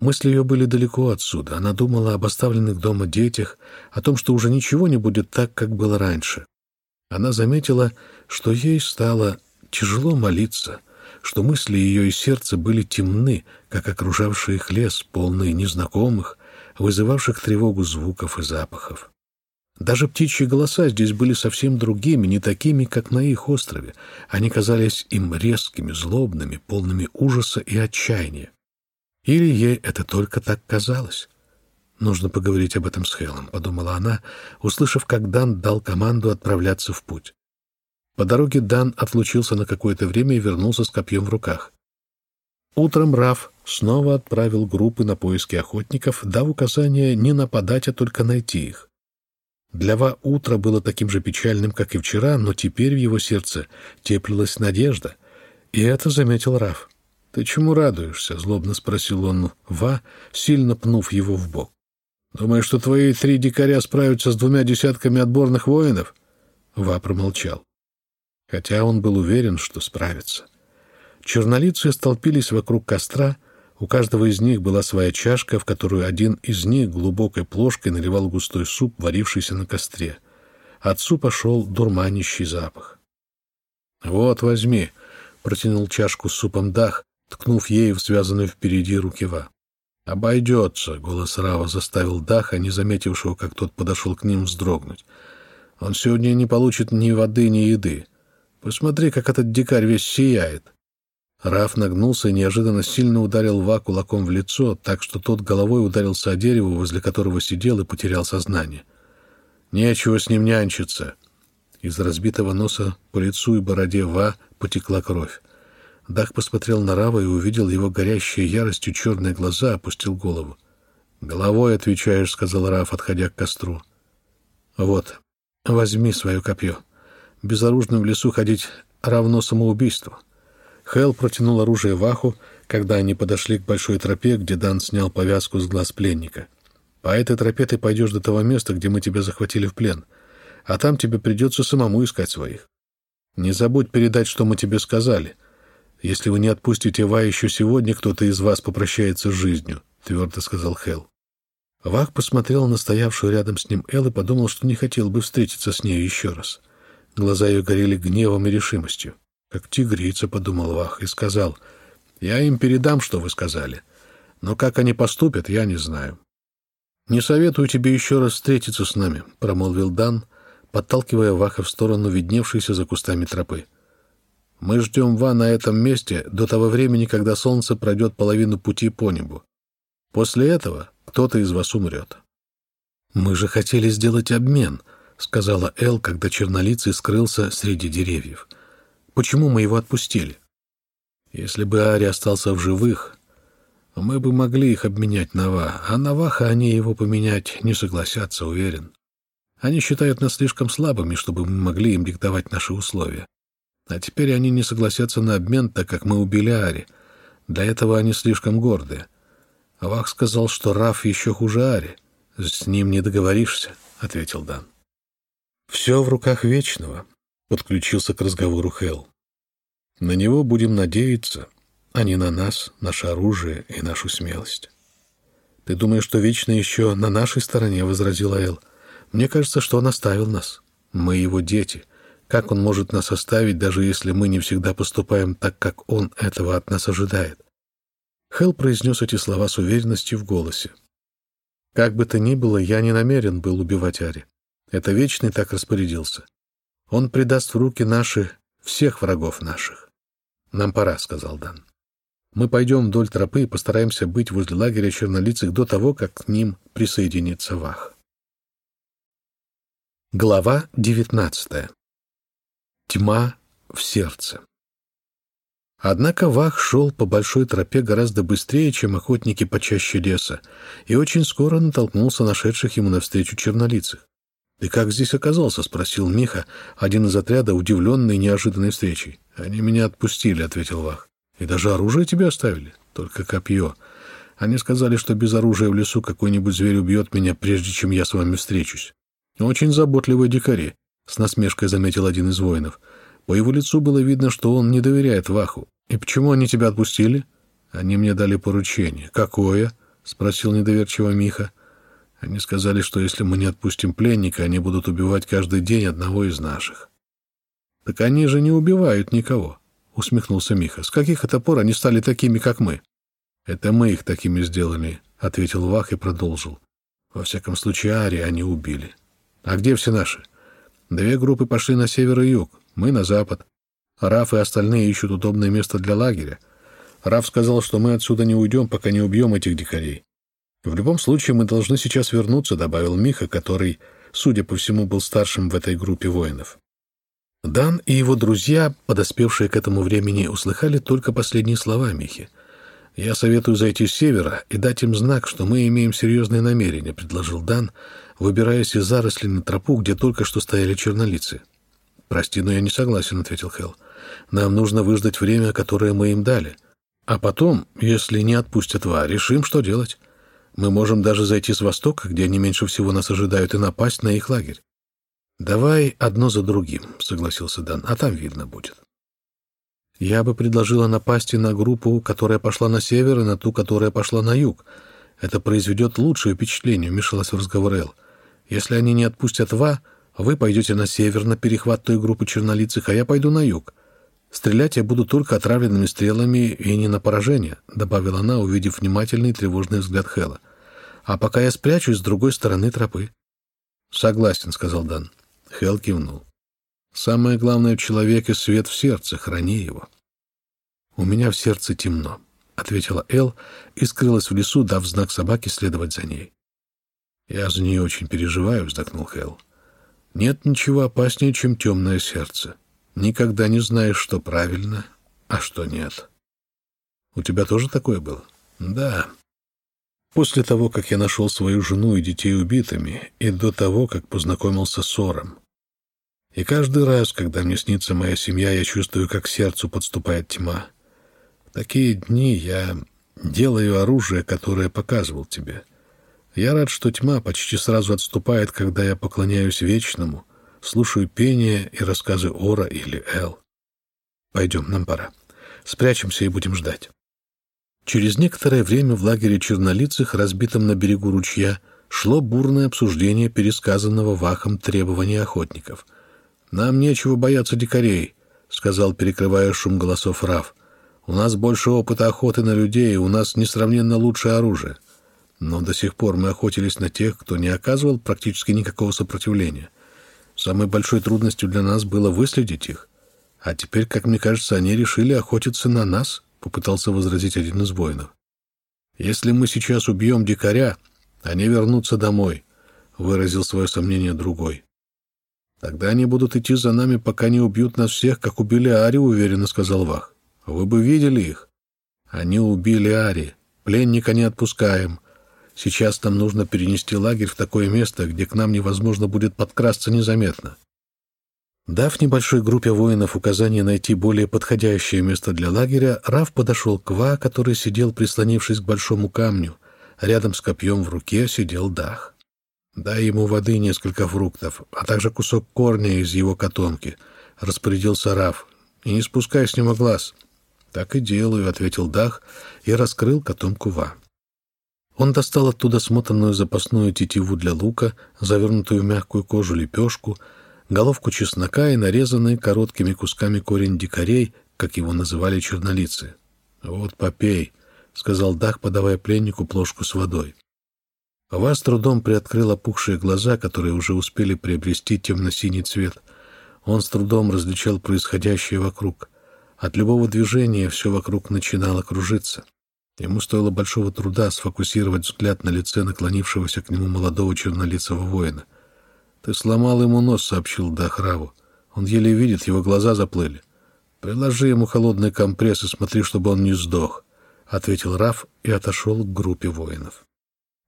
Мысли ее были далеко отсюда. Она думала об оставленных дома детях, о том, что уже ничего не будет так, как было раньше. Она заметила, что ей стало тяжело молиться — что мысли ее и сердце были темны, как окружавший их лес, полный незнакомых, вызывавших тревогу звуков и запахов. Даже птичьи голоса здесь были совсем другими, не такими, как на их острове. Они казались им резкими, злобными, полными ужаса и отчаяния. Или ей это только так казалось? «Нужно поговорить об этом с Хелом», — подумала она, услышав, как Дан дал команду отправляться в путь. По дороге Дан отлучился на какое-то время и вернулся с копьем в руках. Утром Раф снова отправил группы на поиски охотников, дав указание не нападать, а только найти их. Для Ва утро было таким же печальным, как и вчера, но теперь в его сердце теплилась надежда, и это заметил Раф. «Ты чему радуешься?» — злобно спросил он Ва, сильно пнув его в бок. «Думаешь, что твои три дикаря справятся с двумя десятками отборных воинов?» Ва промолчал хотя он был уверен, что справится. Чернолицы столпились вокруг костра, у каждого из них была своя чашка, в которую один из них глубокой плошкой наливал густой суп, варившийся на костре. От супа шел дурманящий запах. «Вот, возьми», — протянул чашку с супом Дах, ткнув ею в связанную впереди рукава. «Обойдется», — голос Рава заставил Даха, не заметившего, как тот подошел к ним, вздрогнуть. «Он сегодня не получит ни воды, ни еды. Посмотри, как этот дикарь весь сияет. Раф нагнулся и неожиданно сильно ударил Ва кулаком в лицо, так что тот головой ударился о дерево, возле которого сидел и потерял сознание. Нечего с ним нянчиться. Из разбитого носа по лицу и бороде Ва потекла кровь. Дах посмотрел на Рава и увидел его горящие яростью черные глаза, опустил голову. «Головой отвечаешь», — сказал Раф, отходя к костру. «Вот, возьми свое копье». Безоружным в лесу ходить равно самоубийству. Хэл протянул оружие Ваху, когда они подошли к большой тропе, где Дан снял повязку с глаз пленника. «По этой тропе ты пойдешь до того места, где мы тебя захватили в плен, а там тебе придется самому искать своих. Не забудь передать, что мы тебе сказали. Если вы не отпустите Ва еще сегодня, кто-то из вас попрощается с жизнью», — твердо сказал Хэл. Вах посмотрел на стоявшую рядом с ним Эл и подумал, что не хотел бы встретиться с ней еще раз. Глаза ее горели гневом и решимостью. Как тигрица, подумал Вах, и сказал, «Я им передам, что вы сказали. Но как они поступят, я не знаю». «Не советую тебе еще раз встретиться с нами», — промолвил Дан, подталкивая Ваха в сторону видневшейся за кустами тропы. «Мы ждем Ва на этом месте до того времени, когда солнце пройдет половину пути по небу. После этого кто-то из вас умрет». «Мы же хотели сделать обмен», — сказала Эл, когда чернолицый скрылся среди деревьев. «Почему мы его отпустили?» «Если бы Ари остался в живых, мы бы могли их обменять на Ва, а на Ваха они его поменять не согласятся, уверен. Они считают нас слишком слабыми, чтобы мы могли им диктовать наши условия. А теперь они не согласятся на обмен, так как мы убили Ари. Для этого они слишком гордые. Вах сказал, что Раф еще хуже Ари. С ним не договоришься, — ответил Дан. «Все в руках Вечного», — подключился к разговору Хелл. «На него будем надеяться, а не на нас, наше оружие и нашу смелость». «Ты думаешь, что Вечный еще на нашей стороне?» — возразила Эл. «Мне кажется, что он оставил нас. Мы его дети. Как он может нас оставить, даже если мы не всегда поступаем так, как он этого от нас ожидает?» Хелл произнес эти слова с уверенностью в голосе. «Как бы то ни было, я не намерен был убивать Ари. Это Вечный так распорядился. Он предаст в руки наши всех врагов наших. Нам пора, — сказал Дан. Мы пойдем вдоль тропы и постараемся быть возле лагеря чернолицых до того, как к ним присоединится Вах. Глава девятнадцатая. Тьма в сердце. Однако Вах шел по большой тропе гораздо быстрее, чем охотники почаще леса, и очень скоро натолкнулся нашедших ему навстречу чернолицых. «Ты как здесь оказался?» — спросил Миха, один из отряда, удивленный неожиданной встречей. «Они меня отпустили», — ответил Вах. И даже оружие тебе оставили? Только копье. Они сказали, что без оружия в лесу какой-нибудь зверь убьет меня, прежде чем я с вами встречусь. Очень заботливые дикари, — с насмешкой заметил один из воинов. По его лицу было видно, что он не доверяет Ваху. И почему они тебя отпустили? Они мне дали поручение. Какое? — спросил недоверчиво Миха. Они сказали, что если мы не отпустим пленника, они будут убивать каждый день одного из наших. — Так они же не убивают никого, — усмехнулся Миха. — С каких это пор они стали такими, как мы? — Это мы их такими сделали, — ответил Вах и продолжил. Во всяком случае, Ари они убили. — А где все наши? Две группы пошли на север и юг, мы на запад. Раф и остальные ищут удобное место для лагеря. Раф сказал, что мы отсюда не уйдем, пока не убьем этих дикарей. «В любом случае мы должны сейчас вернуться», — добавил Миха, который, судя по всему, был старшим в этой группе воинов. Дан и его друзья, подоспевшие к этому времени, услыхали только последние слова Михи. «Я советую зайти с севера и дать им знак, что мы имеем серьезные намерения», — предложил Дан, выбираясь из зарослей на тропу, где только что стояли чернолицы. «Прости, но я не согласен», — ответил Хелл. «Нам нужно выждать время, которое мы им дали. А потом, если не отпустят Ва, решим, что делать». Мы можем даже зайти с востока, где они меньше всего нас ожидают, и напасть на их лагерь. «Давай одно за другим», — согласился Дан, — «а там видно будет». «Я бы предложила напасть и на группу, которая пошла на север, и на ту, которая пошла на юг. Это произведет лучшее впечатление», — вмешалась в разговор Эл. «Если они не отпустят Ва, вы пойдете на север на перехват той группы чернолицых, а я пойду на юг. Стрелять я буду только отравленными стрелами и не на поражение», — добавила она, увидев внимательный тревожный взгляд Хэла. «А пока я спрячусь с другой стороны тропы». «Согласен», — сказал Дан. Хэл кивнул. «Самое главное в человеке — свет в сердце, храни его». «У меня в сердце темно», — ответила Эл и скрылась в лесу, дав знак собаке следовать за ней. «Я за нее очень переживаю», — вздохнул Хэл. «Нет ничего опаснее, чем темное сердце. Никогда не знаешь, что правильно, а что нет. У тебя тоже такое было? Да. После того, как я нашел свою жену и детей убитыми, и до того, как познакомился с Ором. И каждый раз, когда мне снится моя семья, я чувствую, как сердцу подступает тьма. В такие дни я делаю оружие, которое показывал тебе. Я рад, что тьма почти сразу отступает, когда я поклоняюсь Вечному, слушаю пение и рассказы Ора или Эл. Пойдем, нам пора. Спрячемся и будем ждать. Через некоторое время в лагере чернолицых, разбитом на берегу ручья, шло бурное обсуждение пересказанного Вахом требования охотников. «Нам нечего бояться дикарей», — сказал, перекрывая шум голосов Раф. «У нас больше опыта охоты на людей, у нас несравненно лучшее оружие. Но до сих пор мы охотились на тех, кто не оказывал практически никакого сопротивления. Самой большой трудностью для нас было выследить их. А теперь, как мне кажется, они решили охотиться на нас, — попытался возразить один из воинов. «Если мы сейчас убьем дикаря, они вернутся домой», — выразил свое сомнение другой. «Тогда они будут идти за нами, пока не убьют нас всех, как убили Ари», — уверенно сказал Вах. «Вы бы видели их. Они убили Ари. Пленника не отпускаем. Сейчас нам нужно перенести лагерь в такое место, где к нам невозможно будет подкрасться незаметно. Дав небольшой группе воинов указание найти более подходящее место для лагеря, Раф подошел к Ва, который сидел, прислонившись к большому камню. Рядом с копьем в руке сидел Дах. «Дай ему воды несколько фруктов, а также кусок корня из его котомки», — распорядился Раф. «И не спускай с него глаз». «Так и делаю», — ответил Дах и раскрыл котомку Ва. Он достал оттуда смотанную запасную тетиву для лука, завернутую в мягкую кожу лепешку, головку чеснока и нарезанный короткими кусками корень дикарей, как его называли чернолицы. «Вот попей», — сказал Дах, подавая пленнику плошку с водой. Вас трудом приоткрыл опухшие глаза, которые уже успели приобрести темно-синий цвет. Он с трудом различал происходящее вокруг. От любого движения все вокруг начинало кружиться. Ему стоило большого труда сфокусировать взгляд на лице наклонившегося к нему молодого чернолицего воина. «Ты сломал ему нос», — сообщил Дахраву. «Он еле видит, его глаза заплыли. Приложи ему холодный компресс и смотри, чтобы он не сдох», — ответил Раф и отошел к группе воинов.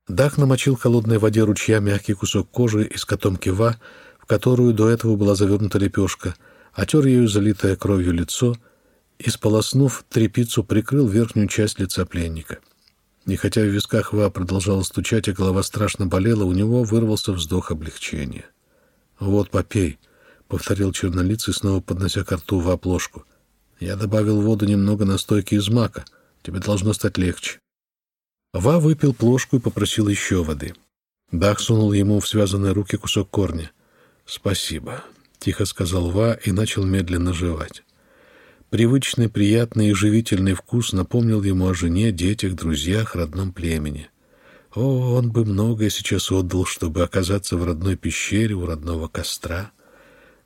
Дах намочил холодной воде ручья мягкий кусок кожи из котомки Ва, в которую до этого была завернута лепешка, отер ею залитое кровью лицо и, сполоснув трепицу, прикрыл верхнюю часть лица пленника. И хотя в висках Ва продолжала стучать, а голова страшно болела, у него вырвался вздох облегчения. «Вот, попей», — повторил чернолицый, снова поднося к рту Ва плошку. «Я добавил воду немного настойки из мака. Тебе должно стать легче». Ва выпил плошку и попросил еще воды. Дах сунул ему в связанные руки кусок корня. «Спасибо», — тихо сказал Ва и начал медленно жевать. Привычный, приятный и живительный вкус напомнил ему о жене, детях, друзьях, родном племени. О, он бы многое сейчас отдал, чтобы оказаться в родной пещере у родного костра.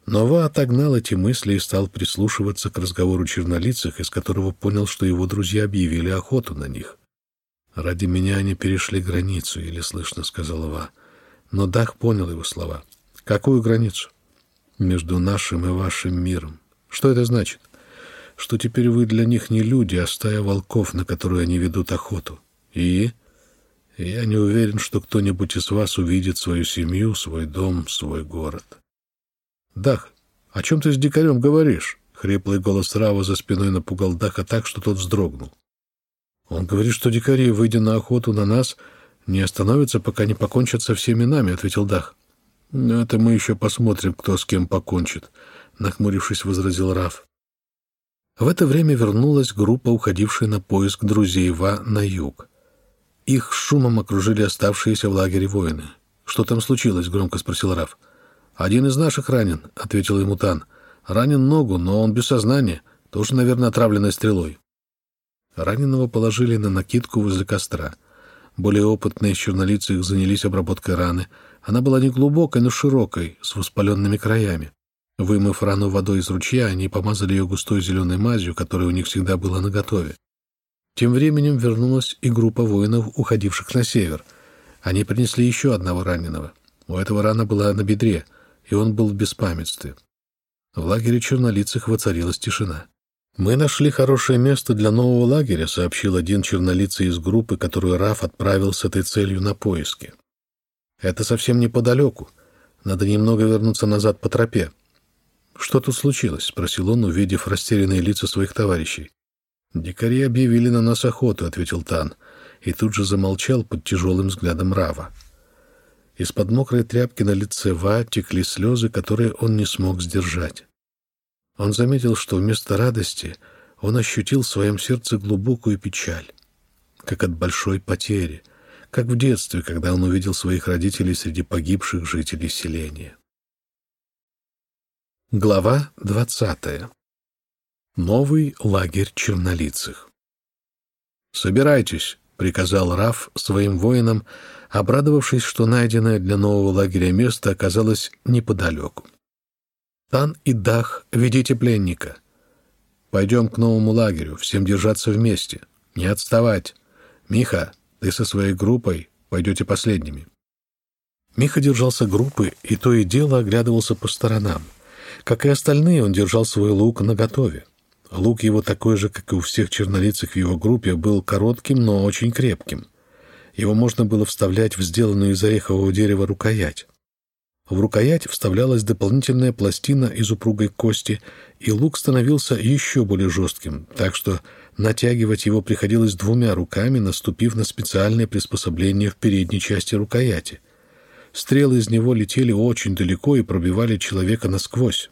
Но Ва отогнал эти мысли и стал прислушиваться к разговору чернолицых, из которого понял, что его друзья объявили охоту на них. «Ради меня они перешли границу», — еле слышно сказал Ва. Но Дах понял его слова. «Какую границу?» «Между нашим и вашим миром. Что это значит?» Что теперь вы для них не люди, а стая волков, на которую они ведут охоту. И я не уверен, что кто-нибудь из вас увидит свою семью, свой дом, свой город. Дах, о чем ты с дикарем говоришь? Хриплый голос Рава за спиной напугал Даха так, что тот вздрогнул. Он говорит, что дикари, выйдя на охоту на нас, не остановятся, пока не покончат со всеми нами, ответил Дах. Но это мы еще посмотрим, кто с кем покончит, нахмурившись, возразил Рав. В это время вернулась группа, уходившая на поиск друзей Ва на юг. Их шумом окружили оставшиеся в лагере воины. «Что там случилось?» — громко спросил Раф. «Один из наших ранен», — ответил ему Тан. «Ранен ногу, но он без сознания, тоже, наверное, отравленной стрелой». Раненого положили на накидку возле костра. Более опытные чернолицы их занялись обработкой раны. Она была не глубокой, но широкой, с воспаленными краями. Вымыв рану водой из ручья, они помазали ее густой зеленой мазью, которая у них всегда была наготове. Тем временем вернулась и группа воинов, уходивших на север. Они принесли еще одного раненого. У этого рана была на бедре, и он был в беспамятстве. В лагере чернолицых воцарилась тишина. «Мы нашли хорошее место для нового лагеря», — сообщил один чернолицый из группы, которую Раф отправил с этой целью на поиски. «Это совсем неподалеку. Надо немного вернуться назад по тропе. «Что тут случилось?» — спросил он, увидев растерянные лица своих товарищей. «Дикари объявили на нас охоту», — ответил Тан, и тут же замолчал под тяжелым взглядом Рава. Из-под мокрой тряпки на лице Ва текли слезы, которые он не смог сдержать. Он заметил, что вместо радости он ощутил в своем сердце глубокую печаль, как от большой потери, как в детстве, когда он увидел своих родителей среди погибших жителей селения. Глава 20. Новый лагерь чернолицых. «Собирайтесь», — приказал Раф своим воинам, обрадовавшись, что найденное для нового лагеря место оказалось неподалеку. «Тан и Дах, ведите пленника. Пойдем к новому лагерю, всем держаться вместе, не отставать. Миха, ты со своей группой пойдете последними». Миха держался группы и то и дело оглядывался по сторонам — как и остальные, он держал свой лук наготове. Лук его такой же, как и у всех чернолицых в его группе, был коротким, но очень крепким. Его можно было вставлять в сделанную из орехового дерева рукоять. В рукоять вставлялась дополнительная пластина из упругой кости, и лук становился еще более жестким, так что натягивать его приходилось двумя руками, наступив на специальное приспособление в передней части рукояти. Стрелы из него летели очень далеко и пробивали человека насквозь.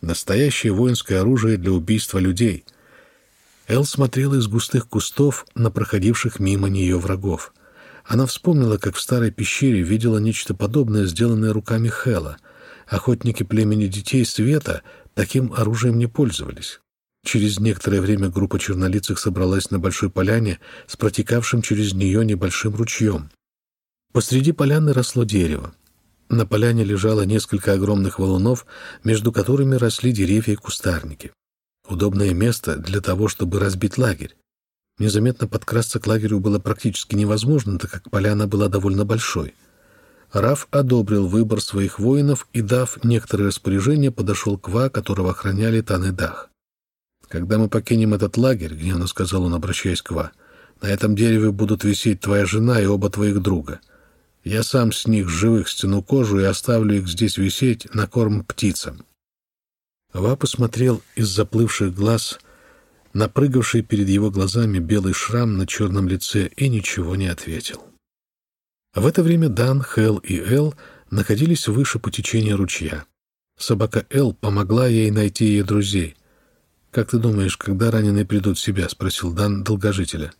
Настоящее воинское оружие для убийства людей. Эл смотрела из густых кустов на проходивших мимо нее врагов. Она вспомнила, как в старой пещере видела нечто подобное, сделанное руками Хела. Охотники племени Детей Света таким оружием не пользовались. Через некоторое время группа чернолицых собралась на большой поляне с протекавшим через нее небольшим ручьем. Посреди поляны росло дерево. На поляне лежало несколько огромных валунов, между которыми росли деревья и кустарники. Удобное место для того, чтобы разбить лагерь. Незаметно подкрасться к лагерю было практически невозможно, так как поляна была довольно большой. Раф одобрил выбор своих воинов и, дав некоторые распоряжения, подошел к Ва, которого охраняли Тан и Дах. «Когда мы покинем этот лагерь, — гневно сказал он, обращаясь к Ва, — на этом дереве будут висеть твоя жена и оба твоих друга — я сам с них живых стяну кожу и оставлю их здесь висеть на корм птицам. Ва посмотрел из заплывших глаз напрыгавший перед его глазами белый шрам на черном лице, и ничего не ответил. В это время Дан, Хел и Эл находились выше по течению ручья. Собака Эл помогла ей найти ее друзей. «Как ты думаешь, когда раненые придут в себя?» — спросил Дан долгожителя.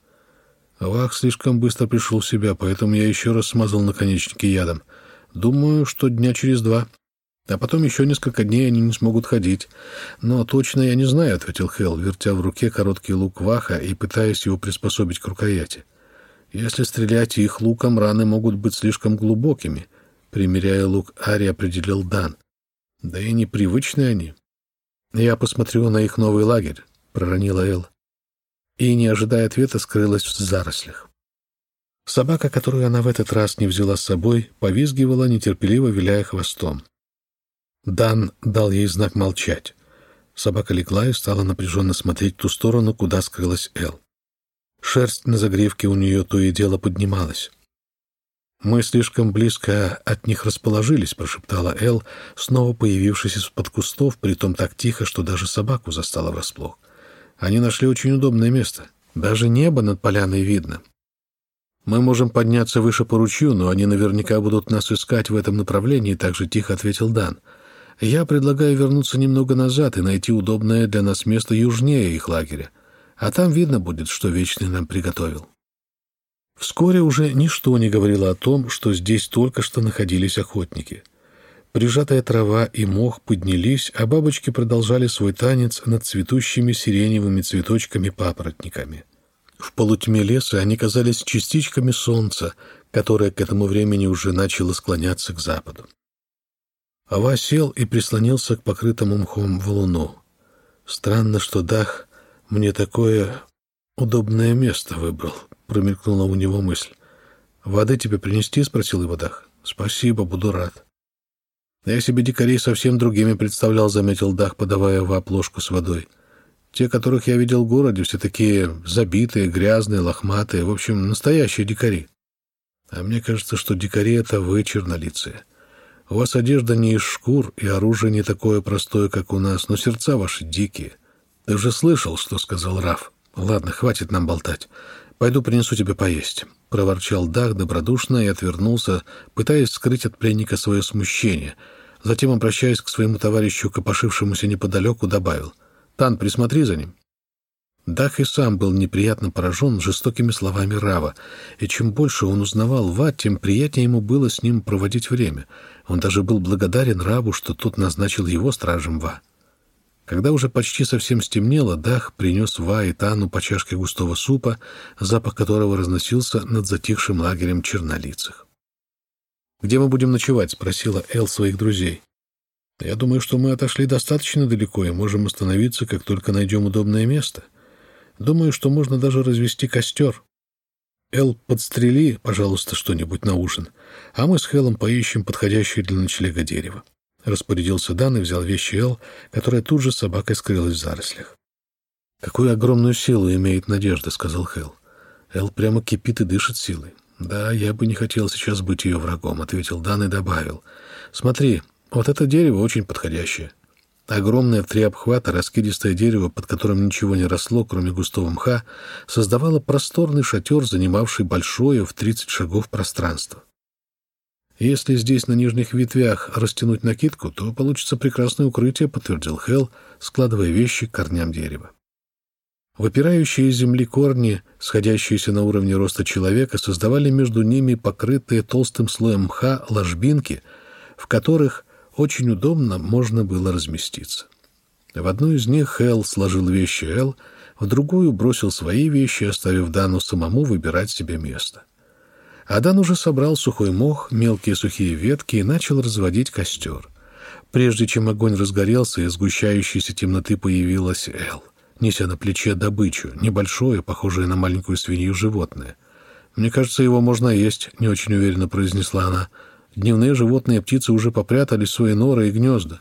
Вах слишком быстро пришел в себя, поэтому я еще раз смазал наконечники ядом. Думаю, что дня через два. А потом еще несколько дней они не смогут ходить. Но точно я не знаю, — ответил Хелл, вертя в руке короткий лук Ваха и пытаясь его приспособить к рукояти. Если стрелять их луком, раны могут быть слишком глубокими. Примеряя лук, Ари определил Дан. Да и непривычные они. Я посмотрю на их новый лагерь, — проронила Эл. И, не ожидая ответа, скрылась в зарослях. Собака, которую она в этот раз не взяла с собой, повизгивала, нетерпеливо виляя хвостом. Дан дал ей знак молчать. Собака легла и стала напряженно смотреть в ту сторону, куда скрылась Эл. Шерсть на загривке у нее то и дело поднималась. «Мы слишком близко от них расположились», — прошептала Эл, снова появившись из-под кустов, притом так тихо, что даже собаку застала врасплох. «Они нашли очень удобное место. Даже небо над поляной видно. Мы можем подняться выше по ручью, но они наверняка будут нас искать в этом направлении», — так же тихо ответил Дан. «Я предлагаю вернуться немного назад и найти удобное для нас место южнее их лагеря а там видно будет, что Вечный нам приготовил. Вскоре уже ничто не говорило о том, что здесь только что находились охотники. Прижатая трава и мох поднялись, а бабочки продолжали свой танец над цветущими сиреневыми цветочками-папоротниками. В полутьме леса они казались частичками солнца, которое к этому времени уже начало склоняться к западу. Ава сел и прислонился к покрытому мхом валуну. Странно, что Дах «Мне такое удобное место выбрал», — промелькнула у него мысль. «Воды тебе принести?» — спросил Ивадах. «Спасибо, буду рад». «Я себе дикарей совсем другими представлял», — заметил Дах, подавая в ложку с водой. «Те, которых я видел в городе, все такие забитые, грязные, лохматые, в общем, настоящие дикари. А мне кажется, что дикари — это вы, чернолицые. У вас одежда не из шкур, и оружие не такое простое, как у нас, но сердца ваши дикие». «Ты же слышал, что сказал Раф. Ладно, хватит нам болтать. Пойду принесу тебе поесть», — проворчал Дах добродушно и отвернулся, пытаясь скрыть от пленника свое смущение. Затем, обращаясь к своему товарищу, копошившемуся неподалеку, добавил. «Тан, присмотри за ним». Дах и сам был неприятно поражен жестокими словами Рава, и чем больше он узнавал Ва, тем приятнее ему было с ним проводить время. Он даже был благодарен Раву, что тот назначил его стражем Ва. Когда уже почти совсем стемнело, Дах принес Ва и Тану по чашке густого супа, запах которого разносился над затихшим лагерем чернолицых. «Где мы будем ночевать?» — спросила Эл своих друзей. «Я думаю, что мы отошли достаточно далеко и можем остановиться, как только найдем удобное место. Думаю, что можно даже развести костер. Эл, подстрели, пожалуйста, что-нибудь на ужин, а мы с Хелом поищем подходящее для ночлега дерево». Распорядился Дан и взял вещи Эл, которая тут же с собакой скрылась в зарослях. «Какую огромную силу имеет Надежда», — сказал Хэл. «Эл прямо кипит и дышит силой». «Да, я бы не хотел сейчас быть ее врагом», — ответил Дан и добавил. «Смотри, вот это дерево очень подходящее. Огромное в три обхвата раскидистое дерево, под которым ничего не росло, кроме густого мха, создавало просторный шатер, занимавший большое в тридцать шагов пространство. «Если здесь на нижних ветвях растянуть накидку, то получится прекрасное укрытие», — подтвердил Хелл, складывая вещи к корням дерева. Выпирающие из земли корни, сходящиеся на уровне роста человека, создавали между ними покрытые толстым слоем мха ложбинки, в которых очень удобно можно было разместиться. В одну из них Хелл сложил вещи Эл, в другую бросил свои вещи, оставив Дану самому выбирать себе место. Адан уже собрал сухой мох, мелкие сухие ветки и начал разводить костер. Прежде чем огонь разгорелся, из сгущающейся темноты появилась Эл, неся на плече добычу, небольшое, похожее на маленькую свинью животное. «Мне кажется, его можно есть», — не очень уверенно произнесла она. «Дневные животные и птицы уже попрятали свои норы и гнезда».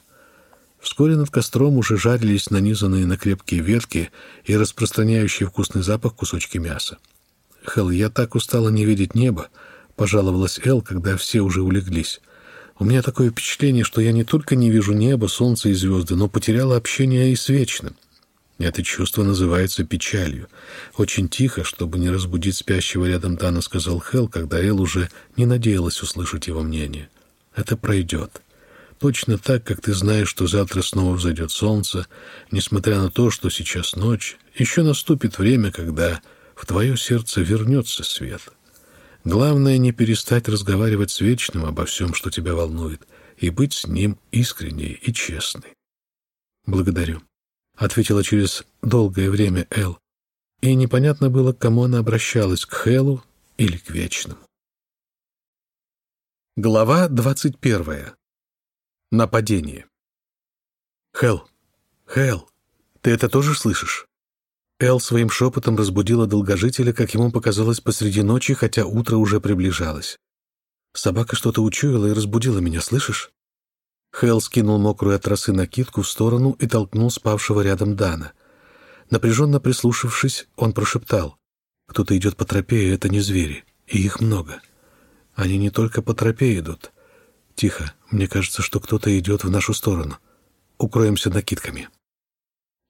Вскоре над костром уже жарились нанизанные на крепкие ветки и распространяющие вкусный запах кусочки мяса. «Хелл, я так устала не видеть небо», — пожаловалась Эл, когда все уже улеглись. «У меня такое впечатление, что я не только не вижу небо, солнце и звезды, но потеряла общение и с Вечным». Это чувство называется печалью. Очень тихо, чтобы не разбудить спящего рядом Дана, сказал Хелл, когда Эл уже не надеялась услышать его мнение. Это пройдет. Точно так, как ты знаешь, что завтра снова взойдет солнце, несмотря на то, что сейчас ночь, еще наступит время, когда в твое сердце вернется свет. Главное не перестать разговаривать с Вечным обо всем, что тебя волнует, и быть с ним искренней и честной. Благодарю. — ответила через долгое время Эл. И непонятно было, к кому она обращалась, к Хэлу или к Вечному. Глава двадцать первая. Нападение. «Хэл! Хэл! Ты это тоже слышишь?» Эл своим шепотом разбудила долгожителя, как ему показалось, посреди ночи, хотя утро уже приближалось. «Собака что-то учуяла и разбудила меня, слышишь?» Хелл скинул мокрую от росы накидку в сторону и толкнул спавшего рядом Дана. Напряженно прислушавшись, он прошептал. «Кто-то идет по тропе, и это не звери, и их много. Они не только по тропе идут. Тихо, мне кажется, что кто-то идет в нашу сторону. Укроемся накидками».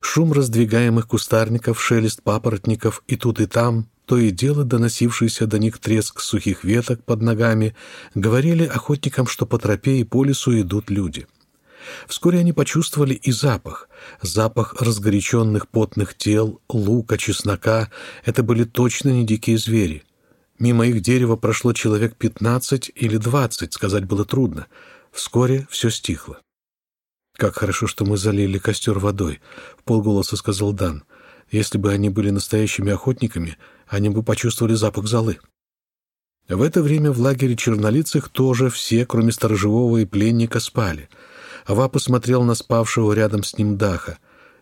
Шум раздвигаемых кустарников, шелест папоротников и тут и там то и дело доносившийся до них треск сухих веток под ногами, говорили охотникам, что по тропе и по лесу идут люди. Вскоре они почувствовали и запах. Запах разгоряченных потных тел, лука, чеснока. Это были точно не дикие звери. Мимо их дерева прошло человек пятнадцать или двадцать, сказать было трудно. Вскоре все стихло. «Как хорошо, что мы залили костер водой», — в полголоса сказал Дан. «Если бы они были настоящими охотниками, они бы почувствовали запах золы. В это время в лагере чернолицых тоже все, кроме сторожевого и пленника, спали. Ава посмотрел на спавшего рядом с ним Даха.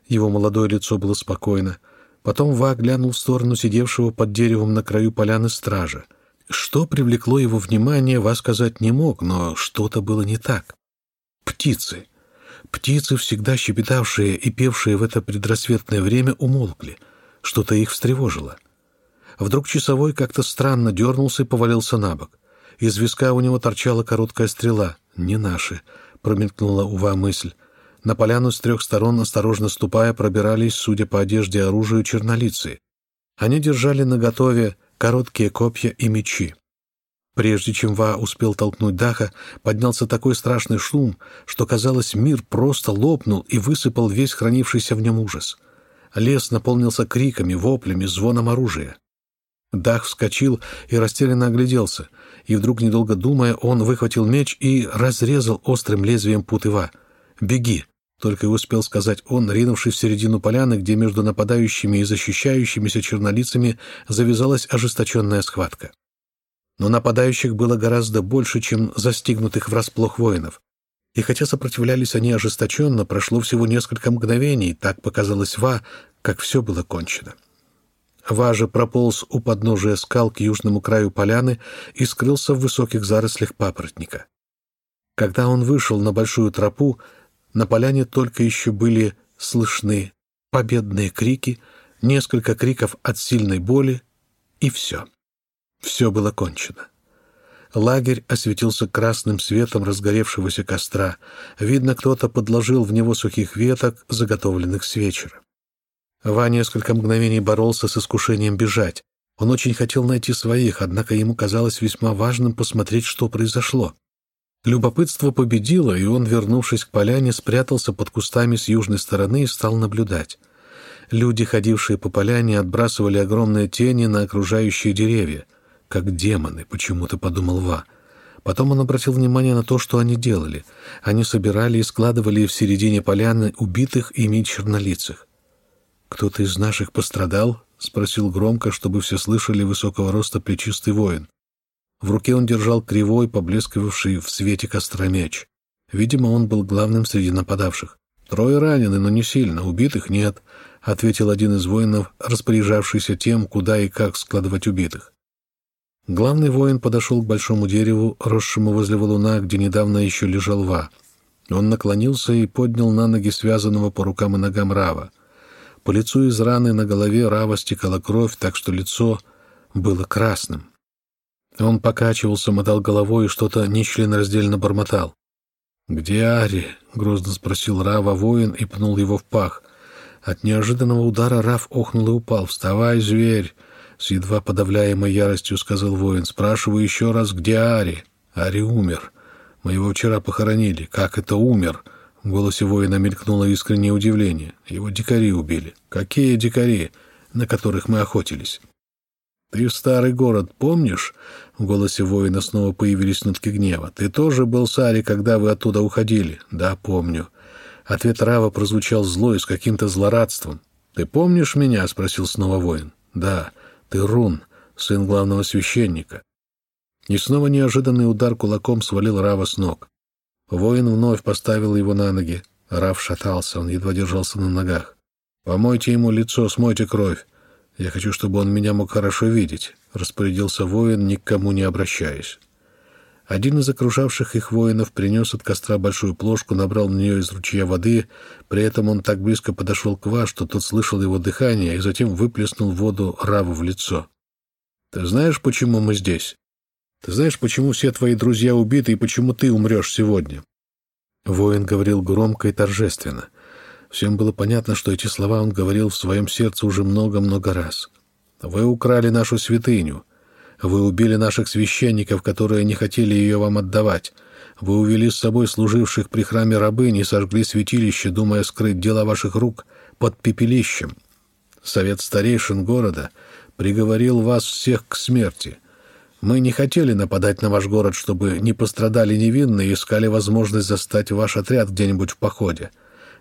Его молодое лицо было спокойно. Потом Ва глянул в сторону сидевшего под деревом на краю поляны стража. Что привлекло его внимание, Ва сказать не мог, но что-то было не так. Птицы. Птицы, всегда щебетавшие и певшие в это предрассветное время, умолкли. Что-то их встревожило. Вдруг часовой как-то странно дернулся и повалился на бок. Из виска у него торчала короткая стрела. «Не наши», — промелькнула ува мысль. На поляну с трех сторон, осторожно ступая, пробирались, судя по одежде и оружию, чернолицы. Они держали наготове короткие копья и мечи. Прежде чем Ва успел толкнуть Даха, поднялся такой страшный шум, что, казалось, мир просто лопнул и высыпал весь хранившийся в нем ужас. Лес наполнился криками, воплями, звоном оружия. Дах вскочил и растерянно огляделся, и вдруг, недолго думая, он выхватил меч и разрезал острым лезвием путыва. «Беги!» — только и успел сказать он, ринувшись в середину поляны, где между нападающими и защищающимися чернолицами завязалась ожесточенная схватка. Но нападающих было гораздо больше, чем застигнутых врасплох воинов. И хотя сопротивлялись они ожесточенно, прошло всего несколько мгновений, так показалось Ва, как все было кончено. Важа прополз у подножия скал к южному краю поляны и скрылся в высоких зарослях папоротника. Когда он вышел на большую тропу, на поляне только еще были слышны победные крики, несколько криков от сильной боли, и все. Все было кончено. Лагерь осветился красным светом разгоревшегося костра. Видно, кто-то подложил в него сухих веток, заготовленных с вечера. Ва несколько мгновений боролся с искушением бежать. Он очень хотел найти своих, однако ему казалось весьма важным посмотреть, что произошло. Любопытство победило, и он, вернувшись к поляне, спрятался под кустами с южной стороны и стал наблюдать. Люди, ходившие по поляне, отбрасывали огромные тени на окружающие деревья. Как демоны, почему-то подумал Ва. Потом он обратил внимание на то, что они делали. Они собирали и складывали в середине поляны убитых ими чернолицых. «Кто-то из наших пострадал?» — спросил громко, чтобы все слышали высокого роста плечистый воин. В руке он держал кривой, поблескивавший в свете костра меч. Видимо, он был главным среди нападавших. «Трое ранены, но не сильно, убитых нет», — ответил один из воинов, распоряжавшийся тем, куда и как складывать убитых. Главный воин подошел к большому дереву, росшему возле валуна, где недавно еще лежал Ва. Он наклонился и поднял на ноги связанного по рукам и ногам Рава. По лицу из раны на голове Рава стекала кровь, так что лицо было красным. Он покачивался, мотал головой и что-то нечленораздельно бормотал. «Где Ари?» — грозно спросил Рава воин и пнул его в пах. От неожиданного удара Раф охнул и упал. «Вставай, зверь!» С едва подавляемой яростью сказал воин. «Спрашиваю еще раз, где Ари?» «Ари умер. Мы его вчера похоронили. Как это умер?» В голосе воина мелькнуло искреннее удивление. «Его дикари убили». «Какие дикари, на которых мы охотились?» «Ты в старый город помнишь?» В голосе воина снова появились нотки гнева. «Ты тоже был с Ари, когда вы оттуда уходили?» «Да, помню». Ответ Рава прозвучал злой, с каким-то злорадством. «Ты помнишь меня?» — спросил снова воин. «Да, ты Рун, сын главного священника». И снова неожиданный удар кулаком свалил Рава с ног. Воин вновь поставил его на ноги. Рав шатался, он едва держался на ногах. «Помойте ему лицо, смойте кровь. «Я хочу, чтобы он меня мог хорошо видеть», — распорядился воин, никому не обращаясь. Один из окружавших их воинов принес от костра большую плошку, набрал на нее из ручья воды, при этом он так близко подошел к Ва, что тот слышал его дыхание, и затем выплеснул воду Раву в лицо. «Ты знаешь, почему мы здесь? Ты знаешь, почему все твои друзья убиты и почему ты умрешь сегодня?» Воин говорил громко и торжественно. Всем было понятно, что эти слова он говорил в своем сердце уже много-много раз. «Вы украли нашу святыню. Вы убили наших священников, которые не хотели ее вам отдавать. Вы увели с собой служивших при храме рабынь и сожгли святилище, думая скрыть дела ваших рук под пепелищем. Совет старейшин города приговорил вас всех к смерти. Мы не хотели нападать на ваш город, чтобы не пострадали невинные и искали возможность застать ваш отряд где-нибудь в походе».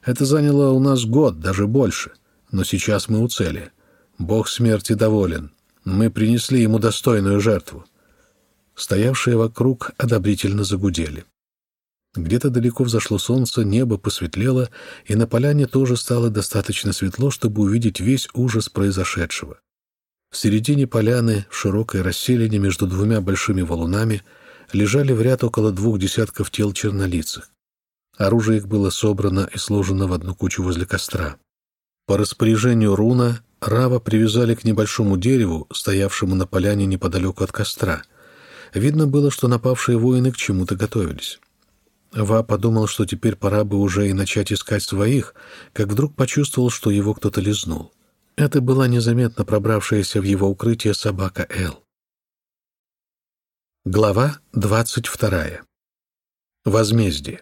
Это заняло у нас год, даже больше. Но сейчас мы у цели. Бог смерти доволен. Мы принесли ему достойную жертву. Стоявшие вокруг одобрительно загудели. Где-то далеко взошло солнце, небо посветлело, и на поляне тоже стало достаточно светло, чтобы увидеть весь ужас произошедшего. В середине поляны, в широкой расселине между двумя большими валунами, лежали в ряд около двух десятков тел чернолицых. Оружие их было собрано и сложено в одну кучу возле костра. По распоряжению Руна Рава привязали к небольшому дереву, стоявшему на поляне неподалеку от костра. Видно было, что напавшие воины к чему-то готовились. Ва подумал, что теперь пора бы уже и начать искать своих, как вдруг почувствовал, что его кто-то лизнул. Это была незаметно пробравшаяся в его укрытие собака Эл. Глава двадцать вторая. Возмездие.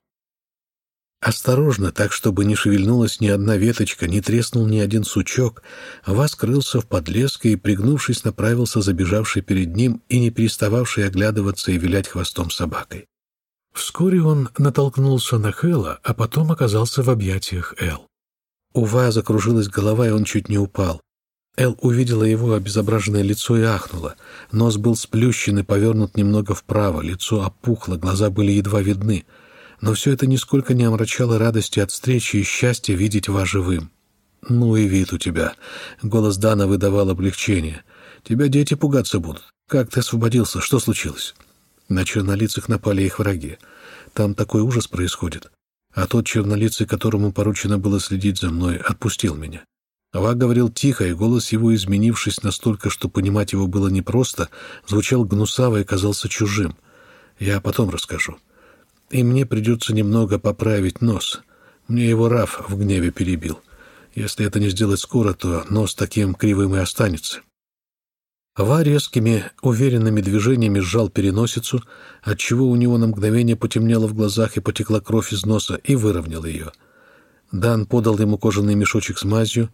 Осторожно, так, чтобы не шевельнулась ни одна веточка, не треснул ни один сучок, Ва скрылся в подлеске и, пригнувшись, направился забежавший перед ним и не перестававший оглядываться и вилять хвостом собакой. Вскоре он натолкнулся на Хэла, а потом оказался в объятиях Эл. У Ва закружилась голова, и он чуть не упал. Эл увидела его обезображенное лицо и ахнула. Нос был сплющен и повернут немного вправо, лицо опухло, глаза были едва видны — но все это нисколько не омрачало радости от встречи и счастья видеть вас живым. «Ну и вид у тебя!» — голос Дана выдавал облегчение. «Тебя дети пугаться будут. Как ты освободился? Что случилось?» На чернолицых напали их враги. Там такой ужас происходит. А тот чернолицый, которому поручено было следить за мной, отпустил меня. Ава говорил тихо, и голос его, изменившись настолько, что понимать его было непросто, звучал гнусаво и казался чужим. Я потом расскажу и мне придется немного поправить нос. Мне его Раф в гневе перебил. Если это не сделать скоро, то нос таким кривым и останется. Ва резкими, уверенными движениями сжал переносицу, отчего у него на мгновение потемнело в глазах и потекла кровь из носа, и выровнял ее. Дан подал ему кожаный мешочек с мазью.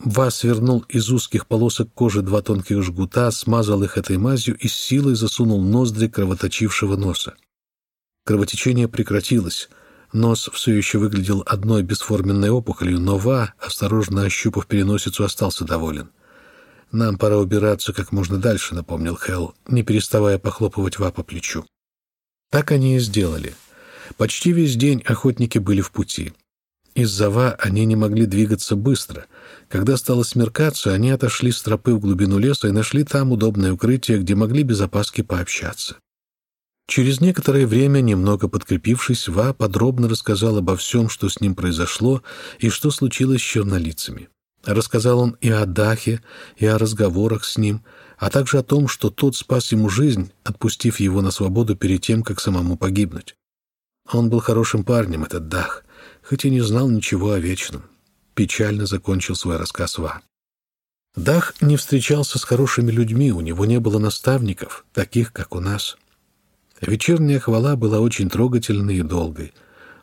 Ва свернул из узких полосок кожи два тонких жгута, смазал их этой мазью и с силой засунул ноздри кровоточившего носа. Кровотечение прекратилось. Нос все еще выглядел одной бесформенной опухолью, но Ва, осторожно ощупав переносицу, остался доволен. «Нам пора убираться как можно дальше», — напомнил Хелл, не переставая похлопывать Ва по плечу. Так они и сделали. Почти весь день охотники были в пути. Из-за Ва они не могли двигаться быстро. Когда стало смеркаться, они отошли с тропы в глубину леса и нашли там удобное укрытие, где могли без опаски пообщаться. Через некоторое время, немного подкрепившись, Ва подробно рассказал обо всем, что с ним произошло и что случилось с чернолицами. Рассказал он и о Дахе, и о разговорах с ним, а также о том, что тот спас ему жизнь, отпустив его на свободу перед тем, как самому погибнуть. Он был хорошим парнем, этот Дах, хоть и не знал ничего о вечном. печально закончил свой рассказ Ва. Дах не встречался с хорошими людьми, у него не было наставников, таких, как у нас. Вечерняя хвала была очень трогательной и долгой.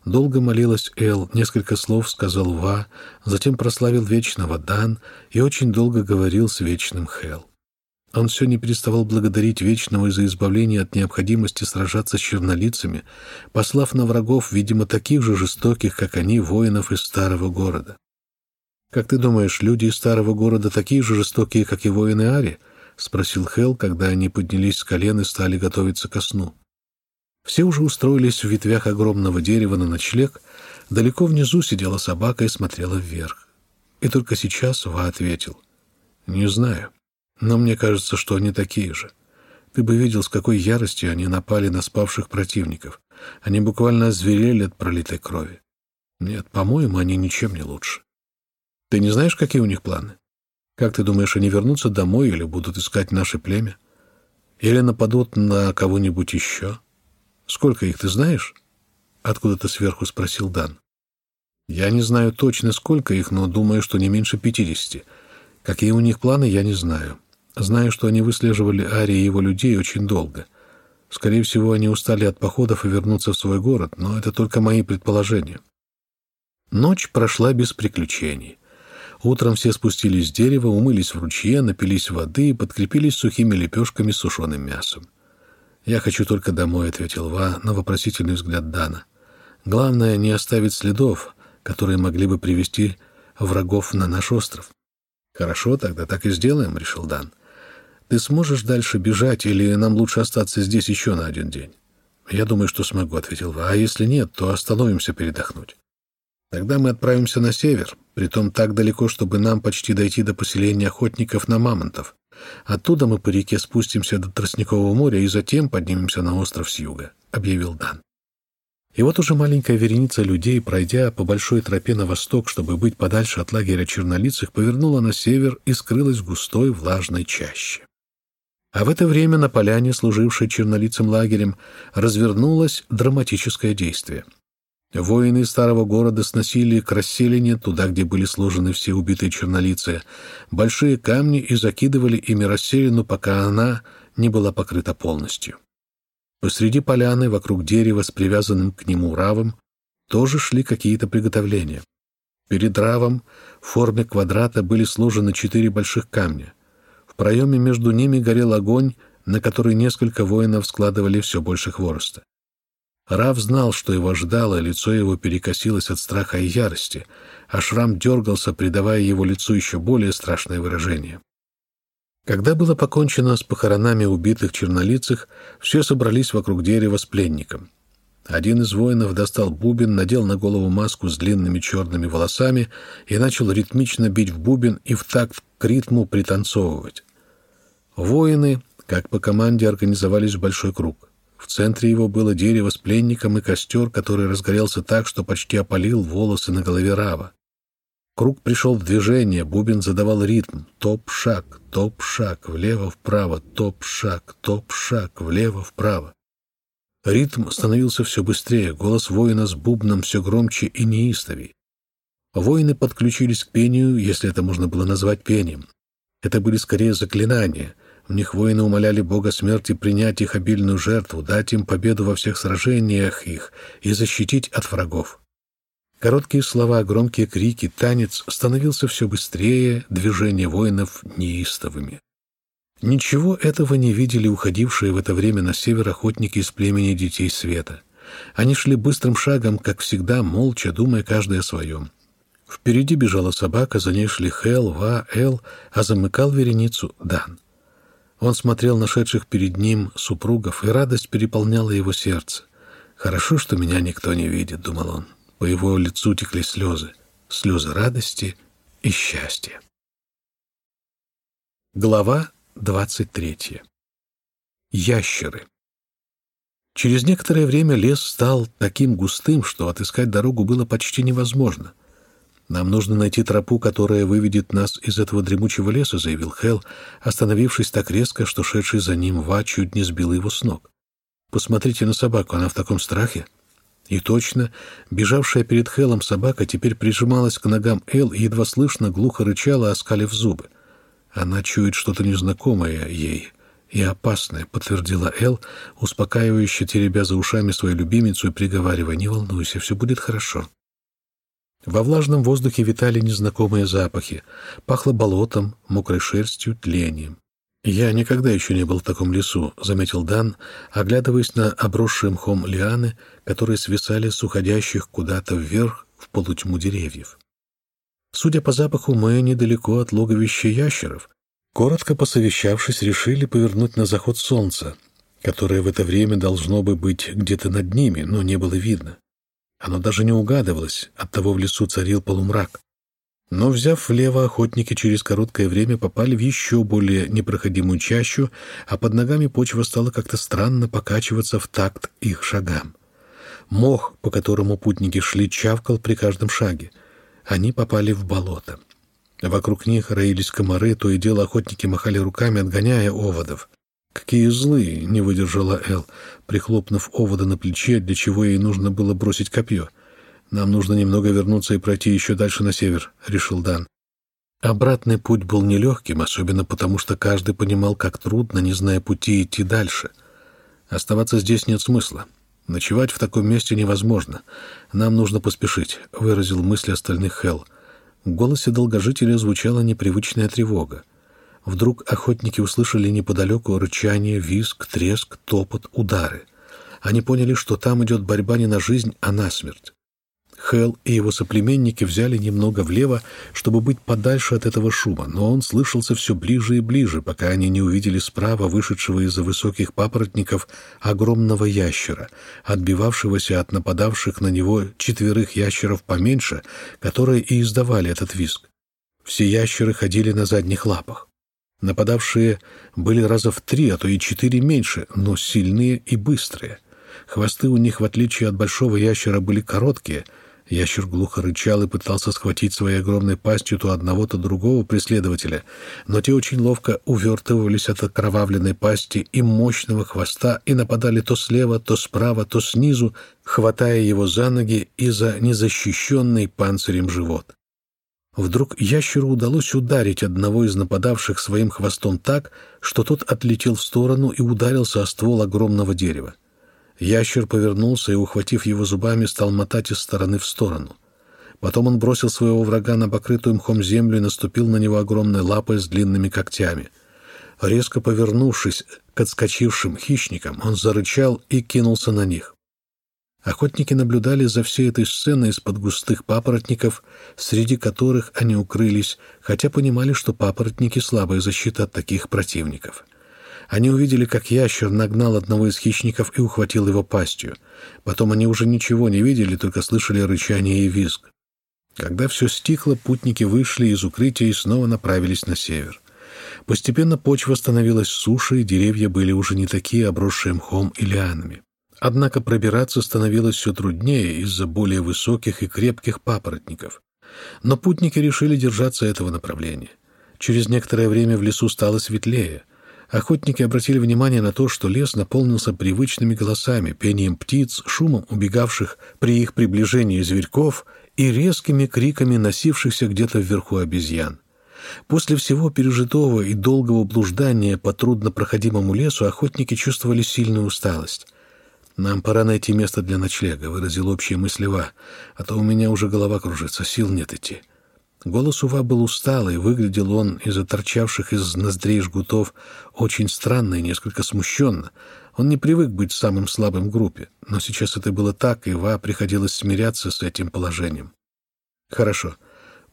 Долго молилась Эл, несколько слов сказал Ва, затем прославил вечного Дан и очень долго говорил с вечным Хел. Он все не переставал благодарить Вечного за избавление от необходимости сражаться с чернолицами, послав на врагов, видимо, таких же жестоких, как они, воинов из старого города. «Как ты думаешь, люди из старого города такие же жестокие, как и воины Ари?» — спросил Хел, когда они поднялись с колен и стали готовиться ко сну. Все уже устроились в ветвях огромного дерева на ночлег, далеко внизу сидела собака и смотрела вверх. И только сейчас Ва ответил. «Не знаю. Но мне кажется, что они такие же. Ты бы видел, с какой яростью они напали на спавших противников. Они буквально озверели от пролитой крови. Нет, по-моему, они ничем не лучше. Ты не знаешь, какие у них планы? Как ты думаешь, они вернутся домой или будут искать наше племя? Или нападут на кого-нибудь еще? Сколько их ты знаешь? Откуда-то сверху спросил Дан. Я не знаю точно, сколько их, но думаю, что не меньше пятидесяти. Какие у них планы, я не знаю. Знаю, что они выслеживали Ари и его людей очень долго. Скорее всего, они устали от походов и вернутся в свой город, но это только мои предположения. Ночь прошла без приключений. Утром все спустились с дерева, умылись в ручье, напились воды и подкрепились сухими лепешками с сушеным мясом. «Я хочу только домой», — ответил Ва на вопросительный взгляд Дана. «Главное, не оставить следов, которые могли бы привести врагов на наш остров». «Хорошо, тогда так и сделаем», — решил Дан. Ты сможешь дальше бежать, или нам лучше остаться здесь еще на один день? Я думаю, что смогу, — ответил Ва. А если нет, то остановимся передохнуть. Тогда мы отправимся на север, притом так далеко, чтобы нам почти дойти до поселения охотников на мамонтов. Оттуда мы по реке спустимся до Тростникового моря и затем поднимемся на остров с юга, — объявил Дан. И вот уже маленькая вереница людей, пройдя по большой тропе на восток, чтобы быть подальше от лагеря чернолицых, повернула на север и скрылась в густой влажной чаще. А в это время на поляне, служившей чернолицым лагерем, развернулось драматическое действие. Воины старого города сносили к расселине, туда, где были сложены все убитые чернолицы, большие камни и закидывали ими расселину, пока она не была покрыта полностью. Посреди поляны, вокруг дерева с привязанным к нему равом, тоже шли какие-то приготовления. Перед равом в форме квадрата были сложены четыре больших камня — в проеме между ними горел огонь, на который несколько воинов складывали все больше хвороста. Рав знал, что его ждало, лицо его перекосилось от страха и ярости, а шрам дергался, придавая его лицу еще более страшное выражение. Когда было покончено с похоронами убитых чернолицых, все собрались вокруг дерева с пленником. Один из воинов достал бубен, надел на голову маску с длинными черными волосами и начал ритмично бить в бубен и в такт к ритму пританцовывать. Воины, как по команде, организовались в большой круг. В центре его было дерево с пленником и костер, который разгорелся так, что почти опалил волосы на голове Рава. Круг пришел в движение, бубен задавал ритм. Топ-шаг, топ-шаг, влево-вправо, топ-шаг, топ-шаг, влево-вправо. Ритм становился все быстрее, голос воина с бубном все громче и неистовей. Воины подключились к пению, если это можно было назвать пением. Это были скорее заклинания — в них воины умоляли бога смерти принять их обильную жертву, дать им победу во всех сражениях их и защитить от врагов. Короткие слова, громкие крики, танец становился все быстрее, движения воинов неистовыми. Ничего этого не видели уходившие в это время на север охотники из племени Детей Света. Они шли быстрым шагом, как всегда, молча, думая каждый о своем. Впереди бежала собака, за ней шли Хел, Ва, Эл, а замыкал вереницу Дан. Он смотрел на шедших перед ним супругов, и радость переполняла его сердце. «Хорошо, что меня никто не видит», — думал он. По его лицу текли слезы, слезы радости и счастья. Глава двадцать третья. Ящеры. Через некоторое время лес стал таким густым, что отыскать дорогу было почти невозможно — «Нам нужно найти тропу, которая выведет нас из этого дремучего леса», — заявил Хелл, остановившись так резко, что шедший за ним Ва чуть не сбил его с ног. «Посмотрите на собаку, она в таком страхе». И точно, бежавшая перед Хелом собака теперь прижималась к ногам Эл и едва слышно глухо рычала, оскалив зубы. Она чует что-то незнакомое ей и опасное, подтвердила Эл, успокаивающе теребя за ушами свою любимицу и приговаривая, «Не волнуйся, все будет хорошо». Во влажном воздухе витали незнакомые запахи. Пахло болотом, мокрой шерстью, тлением. «Я никогда еще не был в таком лесу», — заметил Дан, оглядываясь на обросшие мхом лианы, которые свисали с уходящих куда-то вверх в полутьму деревьев. Судя по запаху, мы недалеко от логовища ящеров. Коротко посовещавшись, решили повернуть на заход солнца, которое в это время должно бы быть где-то над ними, но не было видно. Оно даже не угадывалось, оттого в лесу царил полумрак. Но, взяв влево, охотники через короткое время попали в еще более непроходимую чащу, а под ногами почва стала как-то странно покачиваться в такт их шагам. Мох, по которому путники шли, чавкал при каждом шаге. Они попали в болото. Вокруг них роились комары, то и дело охотники махали руками, отгоняя оводов. «Какие злые!» — не выдержала Эл, прихлопнув овода на плече, для чего ей нужно было бросить копье — «Нам нужно немного вернуться и пройти еще дальше на север», — решил Дан. Обратный путь был нелегким, особенно потому, что каждый понимал, как трудно, не зная пути, идти дальше. Оставаться здесь нет смысла. Ночевать в таком месте невозможно. Нам нужно поспешить, — выразил мысли остальных Хелл. В голосе долгожителя звучала непривычная тревога. Вдруг охотники услышали неподалеку рычание, визг, треск, топот, удары. Они поняли, что там идет борьба не на жизнь, а на смерть. Хэл и его соплеменники взяли немного влево, чтобы быть подальше от этого шума, но он слышался все ближе и ближе, пока они не увидели справа вышедшего из-за высоких папоротников огромного ящера, отбивавшегося от нападавших на него четверых ящеров поменьше, которые и издавали этот визг. Все ящеры ходили на задних лапах. Нападавшие были раза в три, а то и четыре меньше, но сильные и быстрые. Хвосты у них, в отличие от большого ящера, были короткие — Ящер глухо рычал и пытался схватить своей огромной пастью то одного, то другого преследователя, но те очень ловко увертывались от окровавленной пасти и мощного хвоста и нападали то слева, то справа, то снизу, хватая его за ноги и за незащищенный панцирем живот. Вдруг ящеру удалось ударить одного из нападавших своим хвостом так, что тот отлетел в сторону и ударился о ствол огромного дерева. Ящер повернулся и, ухватив его зубами, стал мотать из стороны в сторону. Потом он бросил своего врага на покрытую мхом землю и наступил на него огромной лапой с длинными когтями. Резко повернувшись к отскочившим хищникам, он зарычал и кинулся на них. Охотники наблюдали за всей этой сценой из-под густых папоротников, среди которых они укрылись, хотя понимали, что папоротники — слабая защита от таких противников. Они увидели, как ящер нагнал одного из хищников и ухватил его пастью. Потом они уже ничего не видели, только слышали рычание и визг. Когда все стихло, путники вышли из укрытия и снова направились на север. Постепенно почва становилась суше, и деревья были уже не такие, обросшие мхом и лианами. Однако пробираться становилось все труднее из-за более высоких и крепких папоротников. Но путники решили держаться этого направления. Через некоторое время в лесу стало светлее — Охотники обратили внимание на то, что лес наполнился привычными голосами, пением птиц, шумом убегавших при их приближении зверьков и резкими криками носившихся где-то вверху обезьян. После всего пережитого и долгого блуждания по труднопроходимому лесу охотники чувствовали сильную усталость. «Нам пора найти место для ночлега», — выразил общие мысли Ва, «а то у меня уже голова кружится, сил нет идти». Голос Ува был усталый, выглядел он из-за торчавших из ноздрей жгутов очень странно и несколько смущенно. Он не привык быть самым слабым в группе, но сейчас это было так, и Ва приходилось смиряться с этим положением. «Хорошо.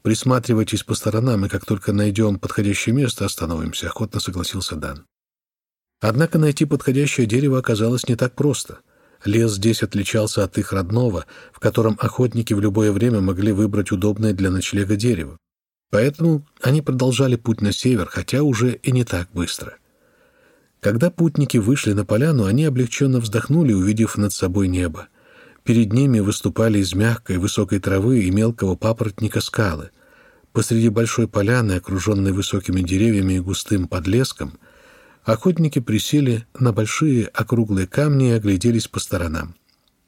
Присматривайтесь по сторонам, и как только найдем подходящее место, остановимся», — охотно согласился Дан. Однако найти подходящее дерево оказалось не так просто — Лес здесь отличался от их родного, в котором охотники в любое время могли выбрать удобное для ночлега дерево. Поэтому они продолжали путь на север, хотя уже и не так быстро. Когда путники вышли на поляну, они облегченно вздохнули, увидев над собой небо. Перед ними выступали из мягкой высокой травы и мелкого папоротника скалы. Посреди большой поляны, окруженной высокими деревьями и густым подлеском, Охотники присели на большие округлые камни и огляделись по сторонам.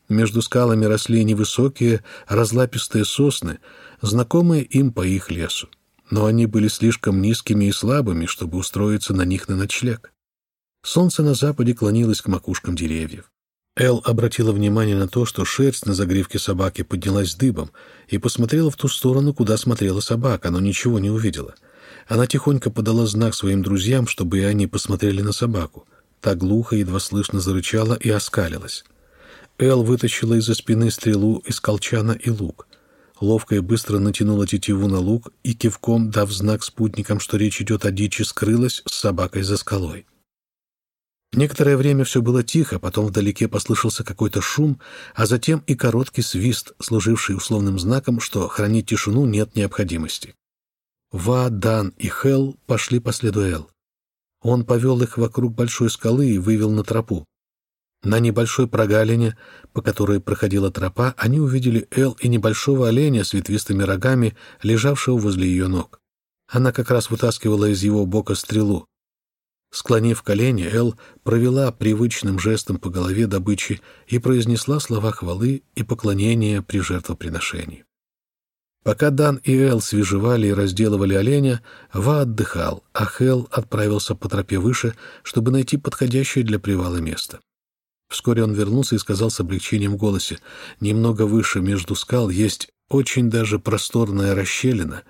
Между скалами росли невысокие, разлапистые сосны, знакомые им по их лесу. Но они были слишком низкими и слабыми, чтобы устроиться на них на ночлег. Солнце на западе клонилось к макушкам деревьев. Эл обратила внимание на то, что шерсть на загривке собаки поднялась дыбом, и посмотрела в ту сторону, куда смотрела собака, но ничего не увидела. Она тихонько подала знак своим друзьям, чтобы и они посмотрели на собаку. Та глухо, едва слышно зарычала и оскалилась. Эл вытащила из-за спины стрелу из колчана и лук. Ловко и быстро натянула тетиву на лук и кивком, дав знак спутникам, что речь идет о дичи, скрылась с собакой за скалой. Некоторое время все было тихо, потом вдалеке послышался какой-то шум, а затем и короткий свист, служивший условным знаком, что хранить тишину нет необходимости. Ва, Дан и Хел пошли по следу Эл. Он повел их вокруг большой скалы и вывел на тропу. На небольшой прогалине, по которой проходила тропа, они увидели Эл и небольшого оленя с ветвистыми рогами, лежавшего возле ее ног. Она как раз вытаскивала из его бока стрелу. Склонив колени, Эл провела привычным жестом по голове добычи и произнесла слова хвалы и поклонения при жертвоприношении. Пока Дан и Эл свежевали и разделывали оленя, Ва отдыхал, а Хел отправился по тропе выше, чтобы найти подходящее для привала место. Вскоре он вернулся и сказал с облегчением в голосе, «Немного выше между скал есть очень даже просторная расщелина,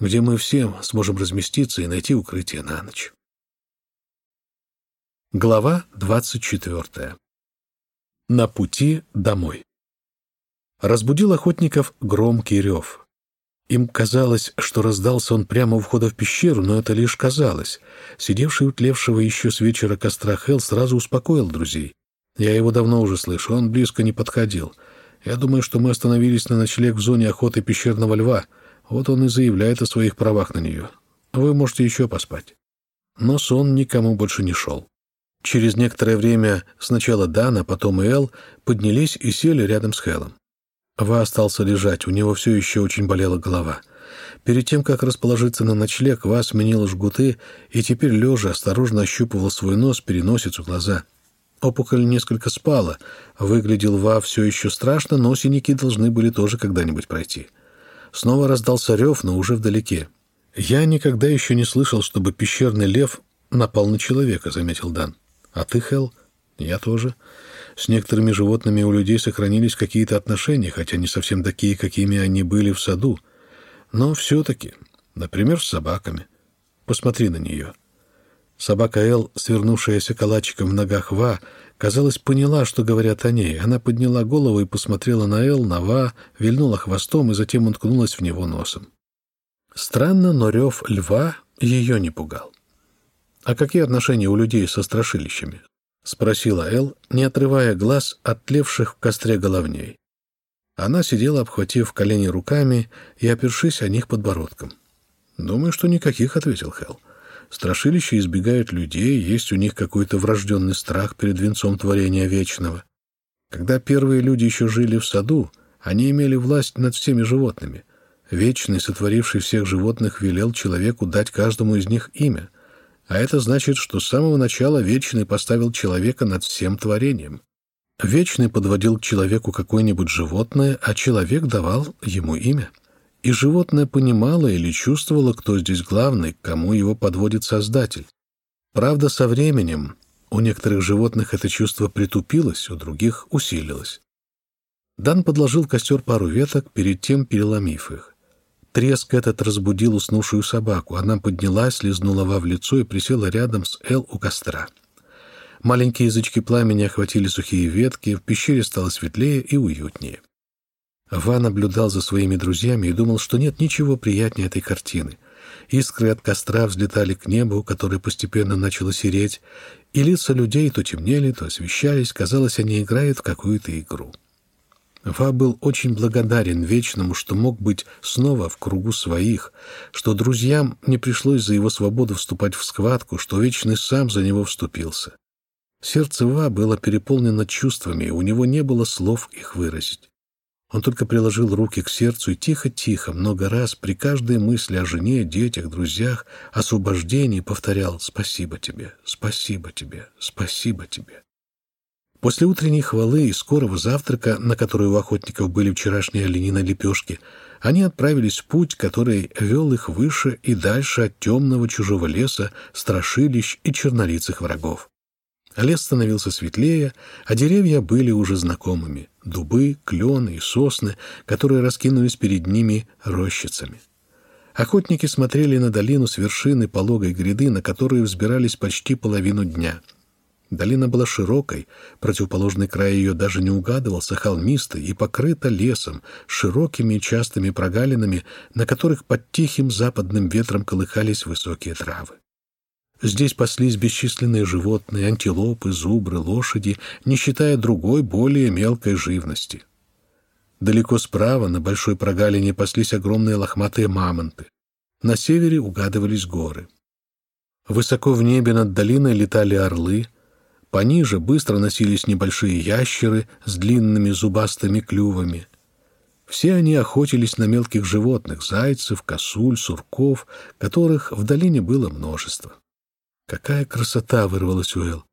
где мы все сможем разместиться и найти укрытие на ночь». Глава 24. На пути домой. Разбудил охотников громкий рев. Им казалось, что раздался он прямо у входа в пещеру, но это лишь казалось. Сидевший у тлевшего еще с вечера костра Хелл сразу успокоил друзей. «Я его давно уже слышу, он близко не подходил. Я думаю, что мы остановились на ночлег в зоне охоты пещерного льва. Вот он и заявляет о своих правах на нее. Вы можете еще поспать». Но сон никому больше не шел. Через некоторое время сначала Дана, потом Эл поднялись и сели рядом с Хелом. Ва остался лежать, у него все еще очень болела голова. Перед тем, как расположиться на ночлег, Ва сменила жгуты и теперь, лежа, осторожно ощупывал свой нос, переносицу, глаза. Опухоль несколько спала. Выглядел Ва все еще страшно, но синяки должны были тоже когда-нибудь пройти. Снова раздался рев, но уже вдалеке. «Я никогда еще не слышал, чтобы пещерный лев напал на человека», — заметил Дан. А ты, Хел? Я тоже. С некоторыми животными у людей сохранились какие-то отношения, хотя не совсем такие, какими они были в саду. Но все-таки, например, с собаками. Посмотри на нее. Собака Эл, свернувшаяся калачиком в ногах Ва, казалось, поняла, что говорят о ней. Она подняла голову и посмотрела на Эл, на Ва, вильнула хвостом и затем уткнулась в него носом. Странно, но рев льва ее не пугал. «А какие отношения у людей со страшилищами?» — спросила Эл, не отрывая глаз от тлевших в костре головней. Она сидела, обхватив колени руками и опершись о них подбородком. «Думаю, что никаких», — ответил Хелл. «Страшилища избегают людей, есть у них какой-то врожденный страх перед венцом творения вечного. Когда первые люди еще жили в саду, они имели власть над всеми животными. Вечный, сотворивший всех животных, велел человеку дать каждому из них имя — а это значит, что с самого начала Вечный поставил человека над всем творением. Вечный подводил к человеку какое-нибудь животное, а человек давал ему имя. И животное понимало или чувствовало, кто здесь главный, кому его подводит Создатель. Правда, со временем у некоторых животных это чувство притупилось, у других усилилось. Дан подложил костер пару веток, перед тем переломив их. Треск этот разбудил уснувшую собаку. Она поднялась, лизнула Ва в лицо и присела рядом с Эл у костра. Маленькие язычки пламени охватили сухие ветки, в пещере стало светлее и уютнее. Ва наблюдал за своими друзьями и думал, что нет ничего приятнее этой картины. Искры от костра взлетали к небу, которое постепенно начало сереть, и лица людей то темнели, то освещались, казалось, они играют в какую-то игру. Ва был очень благодарен Вечному, что мог быть снова в кругу своих, что друзьям не пришлось за его свободу вступать в схватку, что Вечный сам за него вступился. Сердце Ва было переполнено чувствами, у него не было слов их выразить. Он только приложил руки к сердцу и тихо-тихо, много раз, при каждой мысли о жене, детях, друзьях, освобождении повторял «Спасибо тебе, спасибо тебе, спасибо тебе». После утренней хвалы и скорого завтрака, на который у охотников были вчерашние оленины лепешки, они отправились в путь, который вел их выше и дальше от темного чужого леса, страшилищ и чернолицых врагов. Лес становился светлее, а деревья были уже знакомыми — дубы, клены и сосны, которые раскинулись перед ними рощицами. Охотники смотрели на долину с вершины пологой гряды, на которую взбирались почти половину дня. Долина была широкой, противоположный край ее даже не угадывался, холмистый и покрыта лесом, широкими частыми прогалинами, на которых под тихим западным ветром колыхались высокие травы. Здесь паслись бесчисленные животные, антилопы, зубры, лошади, не считая другой, более мелкой живности. Далеко справа, на большой прогалине, паслись огромные лохматые мамонты. На севере угадывались горы. Высоко в небе над долиной летали орлы, пониже быстро носились небольшие ящеры с длинными зубастыми клювами. Все они охотились на мелких животных — зайцев, косуль, сурков, которых в долине было множество. Какая красота вырвалась Эл.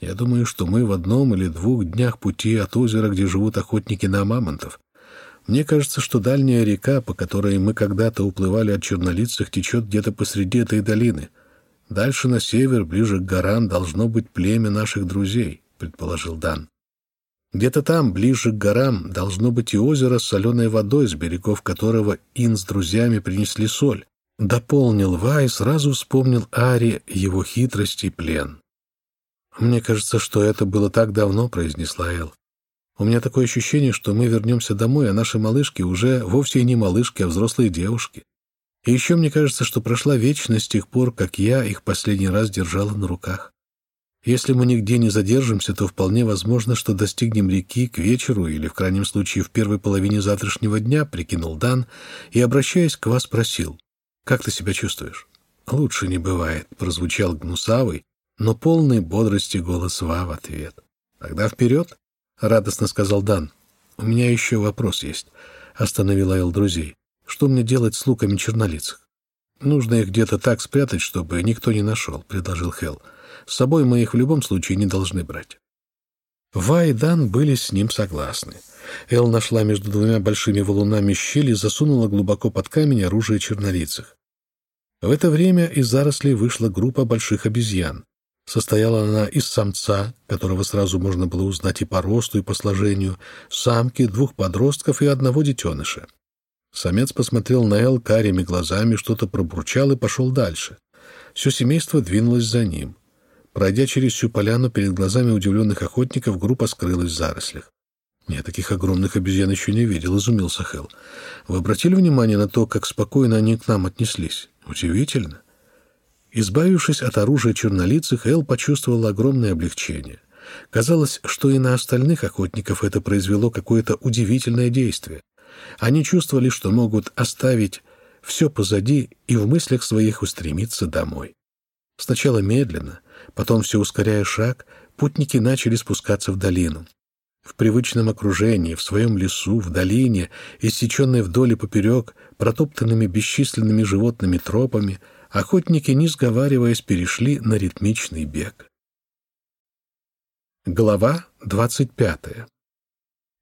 Я думаю, что мы в одном или двух днях пути от озера, где живут охотники на мамонтов. Мне кажется, что дальняя река, по которой мы когда-то уплывали от чернолицых, течет где-то посреди этой долины. Дальше на север, ближе к горам, должно быть племя наших друзей, предположил Дан. Где-то там, ближе к горам, должно быть и озеро с соленой водой, с берегов которого Ин с друзьями принесли соль. Дополнил Вай, сразу вспомнил Ари его хитрость и плен. «Мне кажется, что это было так давно», — произнесла Эл. «У меня такое ощущение, что мы вернемся домой, а наши малышки уже вовсе не малышки, а взрослые девушки. И еще мне кажется, что прошла вечность с тех пор, как я их последний раз держала на руках. Если мы нигде не задержимся, то вполне возможно, что достигнем реки к вечеру или, в крайнем случае, в первой половине завтрашнего дня», — прикинул Дан и, обращаясь к вас, спросил. «Как ты себя чувствуешь?» «Лучше не бывает», — прозвучал гнусавый, но полный бодрости голос Ва в ответ. «Тогда вперед!» — радостно сказал Дан. «У меня еще вопрос есть», — остановила Эл друзей. «Что мне делать с луками чернолицых?» «Нужно их где-то так спрятать, чтобы никто не нашел», — предложил Хелл. «С собой мы их в любом случае не должны брать». Ва и Дан были с ним согласны. Эл нашла между двумя большими валунами щели и засунула глубоко под камень оружие чернолицых. В это время из зарослей вышла группа больших обезьян. Состояла она из самца, которого сразу можно было узнать и по росту, и по сложению, самки, двух подростков и одного детеныша. Самец посмотрел на Эл карими глазами, что-то пробурчал и пошел дальше. Все семейство двинулось за ним. Пройдя через всю поляну перед глазами удивленных охотников, группа скрылась в зарослях. «Я таких огромных обезьян еще не видел», — изумился Хелл. «Вы обратили внимание на то, как спокойно они к нам отнеслись? Удивительно». Избавившись от оружия чернолицых, Эл почувствовал огромное облегчение. Казалось, что и на остальных охотников это произвело какое-то удивительное действие. Они чувствовали, что могут оставить все позади и в мыслях своих устремиться домой. Сначала медленно, потом все ускоряя шаг, путники начали спускаться в долину. В привычном окружении, в своем лесу, в долине, иссеченной вдоль и поперек, протоптанными бесчисленными животными тропами, охотники, не сговариваясь, перешли на ритмичный бег. Глава двадцать пятая.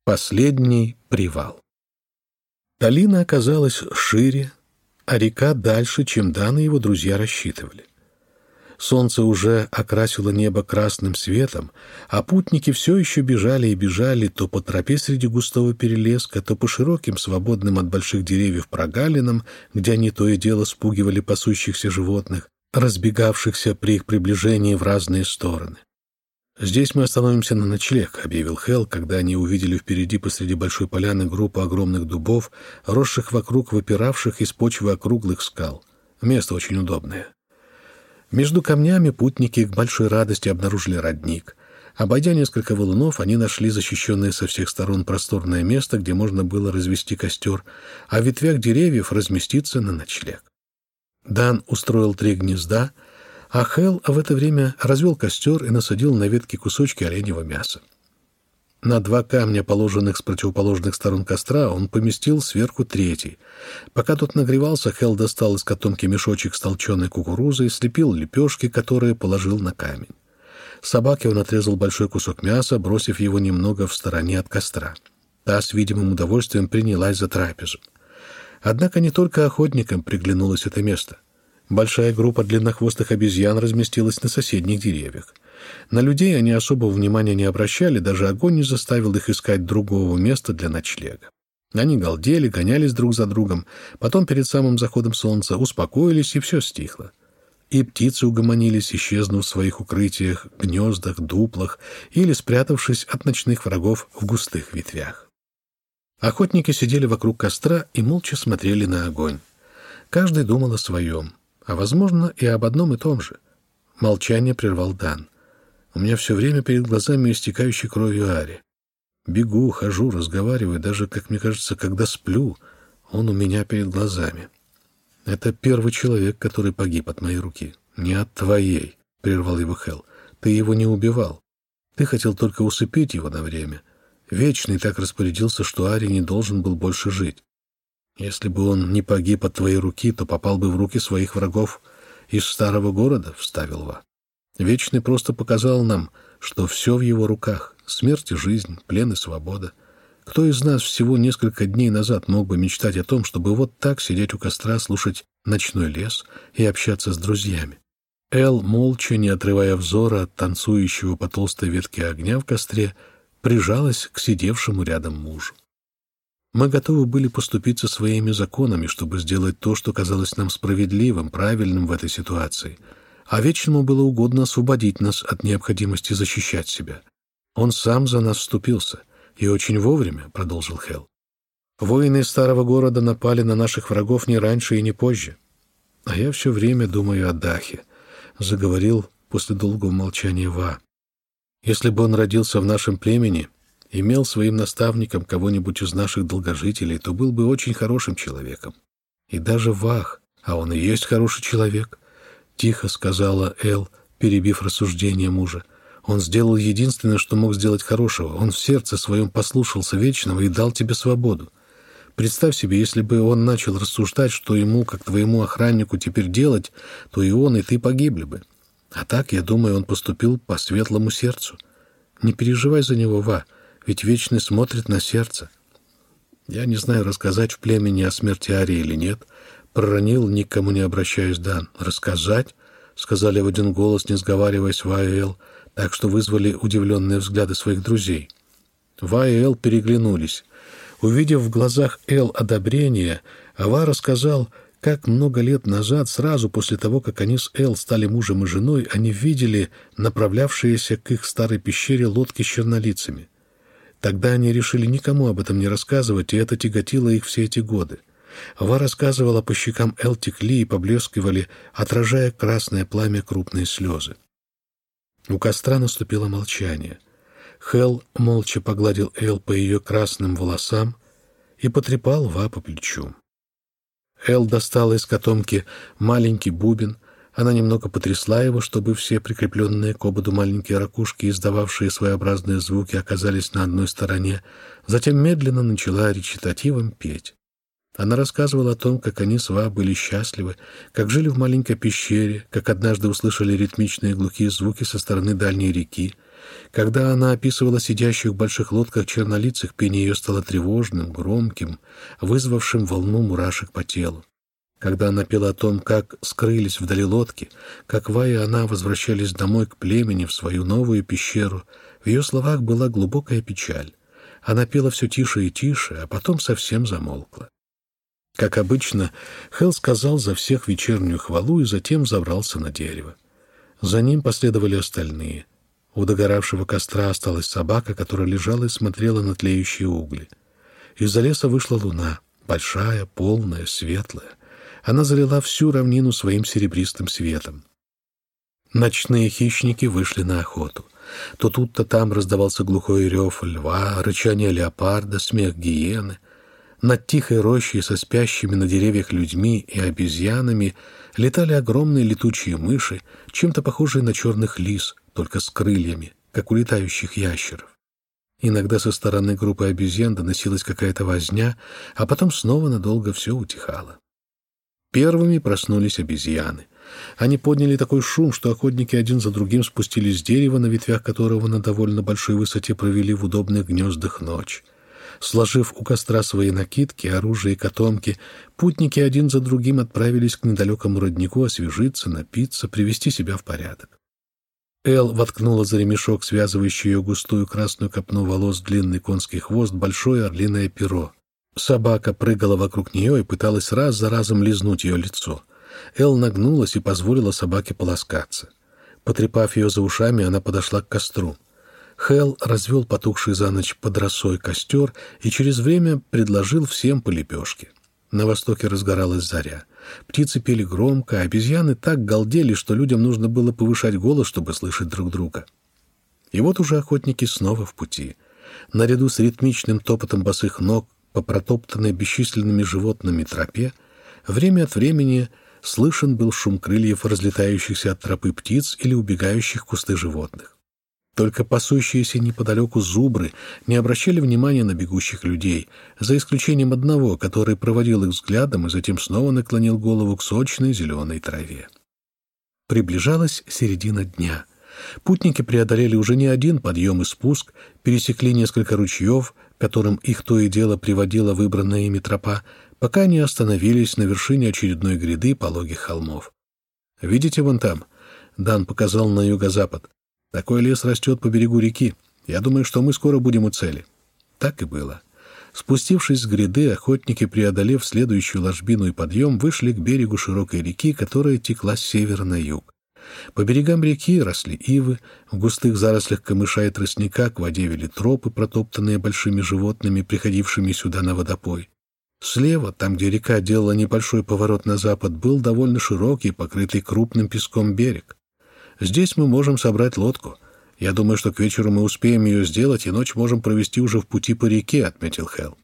Последний привал. Долина оказалась шире, а река дальше, чем Дан его друзья рассчитывали. Солнце уже окрасило небо красным светом, а путники все еще бежали и бежали то по тропе среди густого перелеска, то по широким, свободным от больших деревьев прогалинам, где они то и дело спугивали пасущихся животных, разбегавшихся при их приближении в разные стороны. «Здесь мы остановимся на ночлег», — объявил Хелл, когда они увидели впереди посреди большой поляны группу огромных дубов, росших вокруг выпиравших из почвы округлых скал. Место очень удобное. Между камнями путники к большой радости обнаружили родник. Обойдя несколько валунов, они нашли защищенное со всех сторон просторное место, где можно было развести костер, а в ветвях деревьев разместиться на ночлег. Дан устроил три гнезда, а Хел в это время развел костер и насадил на ветки кусочки оленевого мяса. На два камня, положенных с противоположных сторон костра, он поместил сверху третий. Пока тот нагревался, Хелл достал из котомки мешочек с толченой кукурузой, слепил лепешки, которые положил на камень. Собаке он отрезал большой кусок мяса, бросив его немного в стороне от костра. Та с видимым удовольствием принялась за трапезу. Однако не только охотникам приглянулось это место. Большая группа длиннохвостых обезьян разместилась на соседних деревьях. На людей они особого внимания не обращали, даже огонь не заставил их искать другого места для ночлега. Они галдели, гонялись друг за другом, потом перед самым заходом солнца успокоились, и все стихло. И птицы угомонились, исчезнув в своих укрытиях, гнездах, дуплах или спрятавшись от ночных врагов в густых ветвях. Охотники сидели вокруг костра и молча смотрели на огонь. Каждый думал о своем, а, возможно, и об одном и том же. Молчание прервал Дан. У меня все время перед глазами истекающей кровью Ари. Бегу, хожу, разговариваю, даже, как мне кажется, когда сплю, он у меня перед глазами. Это первый человек, который погиб от моей руки. Не от твоей, — прервал его Хел. Ты его не убивал. Ты хотел только усыпить его на время. Вечный так распорядился, что Ари не должен был больше жить. Если бы он не погиб от твоей руки, то попал бы в руки своих врагов из старого города, — вставил Ва. Вечный просто показал нам, что все в его руках — смерть и жизнь, плен и свобода. Кто из нас всего несколько дней назад мог бы мечтать о том, чтобы вот так сидеть у костра, слушать ночной лес и общаться с друзьями? Эл, молча, не отрывая взора от танцующего по толстой ветке огня в костре, прижалась к сидевшему рядом мужу. Мы готовы были поступиться своими законами, чтобы сделать то, что казалось нам справедливым, правильным в этой ситуации — а Вечному было угодно освободить нас от необходимости защищать себя. Он сам за нас вступился, и очень вовремя, — продолжил Хелл. Воины старого города напали на наших врагов не раньше и не позже. А я все время думаю о Дахе, — заговорил после долгого молчания Ва. Если бы он родился в нашем племени, имел своим наставником кого-нибудь из наших долгожителей, то был бы очень хорошим человеком. И даже Вах, а он и есть хороший человек, тихо сказала Эл, перебив рассуждение мужа. Он сделал единственное, что мог сделать хорошего. Он в сердце своем послушался Вечного и дал тебе свободу. Представь себе, если бы он начал рассуждать, что ему, как твоему охраннику, теперь делать, то и он, и ты погибли бы. А так, я думаю, он поступил по светлому сердцу. Не переживай за него, Ва, ведь Вечный смотрит на сердце. Я не знаю, рассказать в племени о смерти Арии или нет, проронил, никому не обращаясь Дан. «Рассказать?» — сказали в один голос, не сговариваясь Ва и Эл, так что вызвали удивленные взгляды своих друзей. Ва и Эл переглянулись. Увидев в глазах Эл одобрение, Ава рассказал, как много лет назад, сразу после того, как они с Эл стали мужем и женой, они видели направлявшиеся к их старой пещере лодки с чернолицами. Тогда они решили никому об этом не рассказывать, и это тяготило их все эти годы. Ва рассказывала, по щекам Эл текли и поблескивали, отражая красное пламя крупные слезы. У костра наступило молчание. Хел молча погладил Эл по ее красным волосам и потрепал Ва по плечу. Эл достала из котомки маленький бубен, она немного потрясла его, чтобы все прикрепленные к ободу маленькие ракушки, издававшие своеобразные звуки, оказались на одной стороне, затем медленно начала речитативом петь. Она рассказывала о том, как они с Ва были счастливы, как жили в маленькой пещере, как однажды услышали ритмичные глухие звуки со стороны дальней реки. Когда она описывала сидящих в больших лодках чернолицых, пение ее стало тревожным, громким, вызвавшим волну мурашек по телу. Когда она пела о том, как скрылись вдали лодки, как Ва и она возвращались домой к племени в свою новую пещеру, в ее словах была глубокая печаль. Она пела все тише и тише, а потом совсем замолкла. Как обычно, Хелл сказал за всех вечернюю хвалу и затем забрался на дерево. За ним последовали остальные. У догоравшего костра осталась собака, которая лежала и смотрела на тлеющие угли. Из-за леса вышла луна, большая, полная, светлая. Она залила всю равнину своим серебристым светом. Ночные хищники вышли на охоту. То тут, то там раздавался глухой рев льва, рычание леопарда, смех гиены — над тихой рощей со спящими на деревьях людьми и обезьянами летали огромные летучие мыши, чем-то похожие на черных лис, только с крыльями, как у летающих ящеров. Иногда со стороны группы обезьян доносилась какая-то возня, а потом снова надолго все утихало. Первыми проснулись обезьяны. Они подняли такой шум, что охотники один за другим спустились с дерева, на ветвях которого на довольно большой высоте провели в удобных гнездах ночь. Сложив у костра свои накидки, оружие и котомки, путники один за другим отправились к недалекому роднику освежиться, напиться, привести себя в порядок. Эл воткнула за ремешок, связывающий ее густую красную копну волос, длинный конский хвост, большое орлиное перо. Собака прыгала вокруг нее и пыталась раз за разом лизнуть ее лицо. Эл нагнулась и позволила собаке полоскаться. Потрепав ее за ушами, она подошла к костру. Хэл развел потухший за ночь под росой костер и через время предложил всем по лепешке. На востоке разгоралась заря. Птицы пели громко, а обезьяны так галдели, что людям нужно было повышать голос, чтобы слышать друг друга. И вот уже охотники снова в пути. Наряду с ритмичным топотом босых ног по протоптанной бесчисленными животными тропе, время от времени слышен был шум крыльев, разлетающихся от тропы птиц или убегающих кусты животных. Только пасущиеся неподалеку зубры не обращали внимания на бегущих людей, за исключением одного, который проводил их взглядом и затем снова наклонил голову к сочной зеленой траве. Приближалась середина дня. Путники преодолели уже не один подъем и спуск, пересекли несколько ручьев, которым их то и дело приводила выбранная ими тропа, пока не остановились на вершине очередной гряды пологих холмов. «Видите вон там?» — Дан показал на юго-запад. Такой лес растет по берегу реки. Я думаю, что мы скоро будем у цели». Так и было. Спустившись с гряды, охотники, преодолев следующую ложбину и подъем, вышли к берегу широкой реки, которая текла с севера на юг. По берегам реки росли ивы, в густых зарослях камыша и тростника к воде вели тропы, протоптанные большими животными, приходившими сюда на водопой. Слева, там, где река делала небольшой поворот на запад, был довольно широкий, покрытый крупным песком берег. Здесь мы можем собрать лодку. Я думаю, что к вечеру мы успеем ее сделать, и ночь можем провести уже в пути по реке», — отметил Хелл.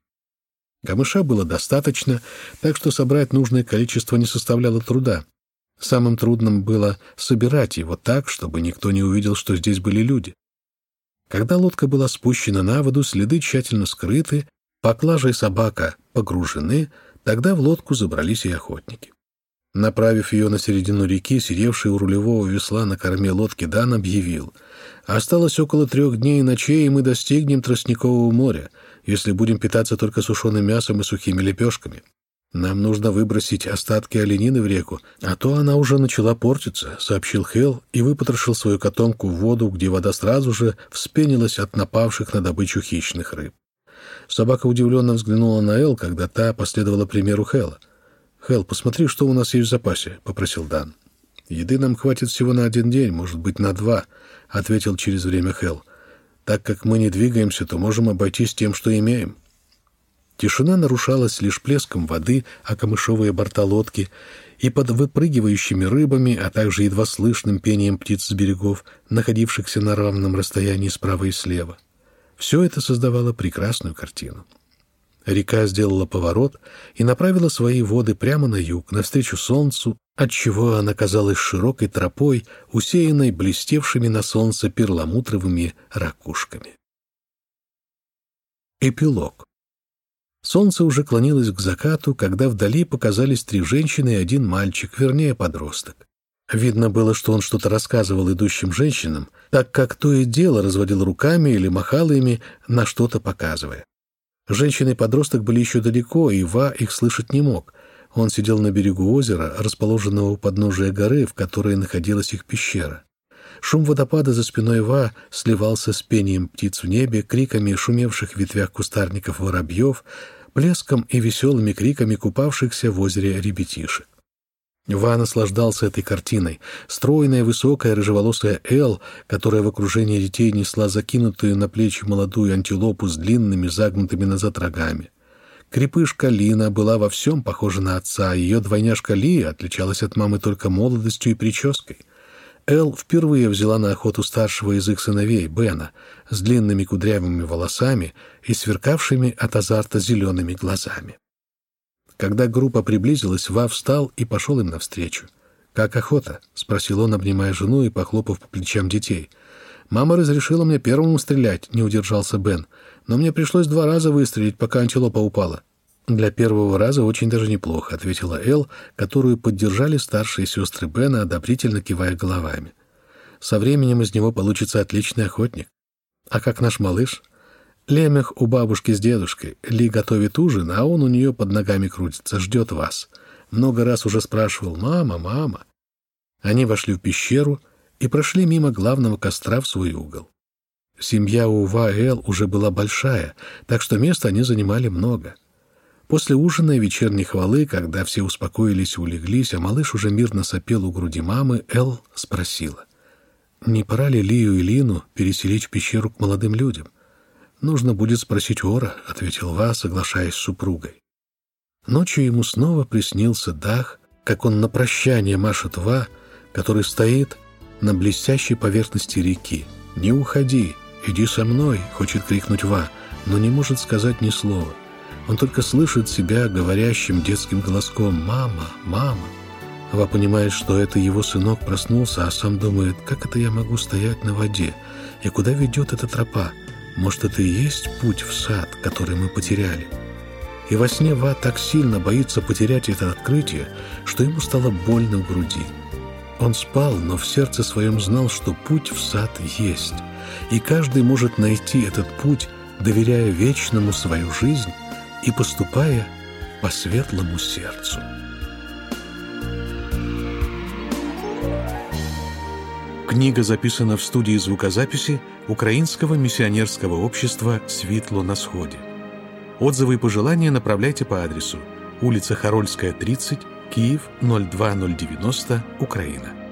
Камыша было достаточно, так что собрать нужное количество не составляло труда. Самым трудным было собирать его так, чтобы никто не увидел, что здесь были люди. Когда лодка была спущена на воду, следы тщательно скрыты, поклажа и собака погружены, тогда в лодку забрались и охотники. Направив ее на середину реки, сидевший у рулевого весла на корме лодки Дан объявил. «Осталось около трех дней и ночей, и мы достигнем Тростникового моря, если будем питаться только сушеным мясом и сухими лепешками. Нам нужно выбросить остатки оленины в реку, а то она уже начала портиться», — сообщил Хелл и выпотрошил свою котомку в воду, где вода сразу же вспенилась от напавших на добычу хищных рыб. Собака удивленно взглянула на Эл, когда та последовала примеру Хэлла. «Хелл, посмотри, что у нас есть в запасе», — попросил Дан. «Еды нам хватит всего на один день, может быть, на два», — ответил через время Хелл. «Так как мы не двигаемся, то можем обойтись тем, что имеем». Тишина нарушалась лишь плеском воды, а камышовые борта лодки и под выпрыгивающими рыбами, а также едва слышным пением птиц с берегов, находившихся на равном расстоянии справа и слева. Все это создавало прекрасную картину. Река сделала поворот и направила свои воды прямо на юг, навстречу солнцу, отчего она казалась широкой тропой, усеянной блестевшими на солнце перламутровыми ракушками. Эпилог Солнце уже клонилось к закату, когда вдали показались три женщины и один мальчик, вернее, подросток. Видно было, что он что-то рассказывал идущим женщинам, так как то и дело разводил руками или махал ими, на что-то показывая. Женщины и подросток были еще далеко, и Ва их слышать не мог. Он сидел на берегу озера, расположенного у подножия горы, в которой находилась их пещера. Шум водопада за спиной Ва сливался с пением птиц в небе, криками шумевших в ветвях кустарников воробьев, плеском и веселыми криками купавшихся в озере ребятишек. Ва наслаждался этой картиной. Стройная, высокая, рыжеволосая Эл, которая в окружении детей несла закинутую на плечи молодую антилопу с длинными, загнутыми назад рогами. Крепышка Лина была во всем похожа на отца, а ее двойняшка Лия отличалась от мамы только молодостью и прической. Эл впервые взяла на охоту старшего из их сыновей, Бена, с длинными кудрявыми волосами и сверкавшими от азарта зелеными глазами. Когда группа приблизилась, Ва встал и пошел им навстречу. «Как охота?» — спросил он, обнимая жену и похлопав по плечам детей. «Мама разрешила мне первому стрелять», — не удержался Бен. «Но мне пришлось два раза выстрелить, пока антилопа упала». «Для первого раза очень даже неплохо», — ответила Эл, которую поддержали старшие сестры Бена, одобрительно кивая головами. «Со временем из него получится отличный охотник. А как наш малыш?» «Лемех у бабушки с дедушкой. Ли готовит ужин, а он у нее под ногами крутится, ждет вас. Много раз уже спрашивал «Мама, мама». Они вошли в пещеру и прошли мимо главного костра в свой угол. Семья у Ваэл уже была большая, так что места они занимали много — После ужина и вечерней хвалы, когда все успокоились и улеглись, а малыш уже мирно сопел у груди мамы, Эл спросила, «Не пора ли Лию и Лину переселить в пещеру к молодым людям?» «Нужно будет спросить Ора», — ответил Ва, соглашаясь с супругой. Ночью ему снова приснился Дах, как он на прощание машет Ва, который стоит на блестящей поверхности реки. «Не уходи, иди со мной», — хочет крикнуть Ва, но не может сказать ни слова — он только слышит себя говорящим детским голоском «Мама! Мама!». Ава понимает, что это его сынок проснулся, а сам думает, как это я могу стоять на воде? И куда ведет эта тропа? Может, это и есть путь в сад, который мы потеряли? И во сне Ва так сильно боится потерять это открытие, что ему стало больно в груди. Он спал, но в сердце своем знал, что путь в сад есть, и каждый может найти этот путь, доверяя вечному свою жизнь и поступая по светлому сердцу. Книга записана в студии звукозаписи Украинского миссионерского общества «Светло на сходе». Отзывы и пожелания направляйте по адресу улица Харольская, 30, Киев, 02090, Украина.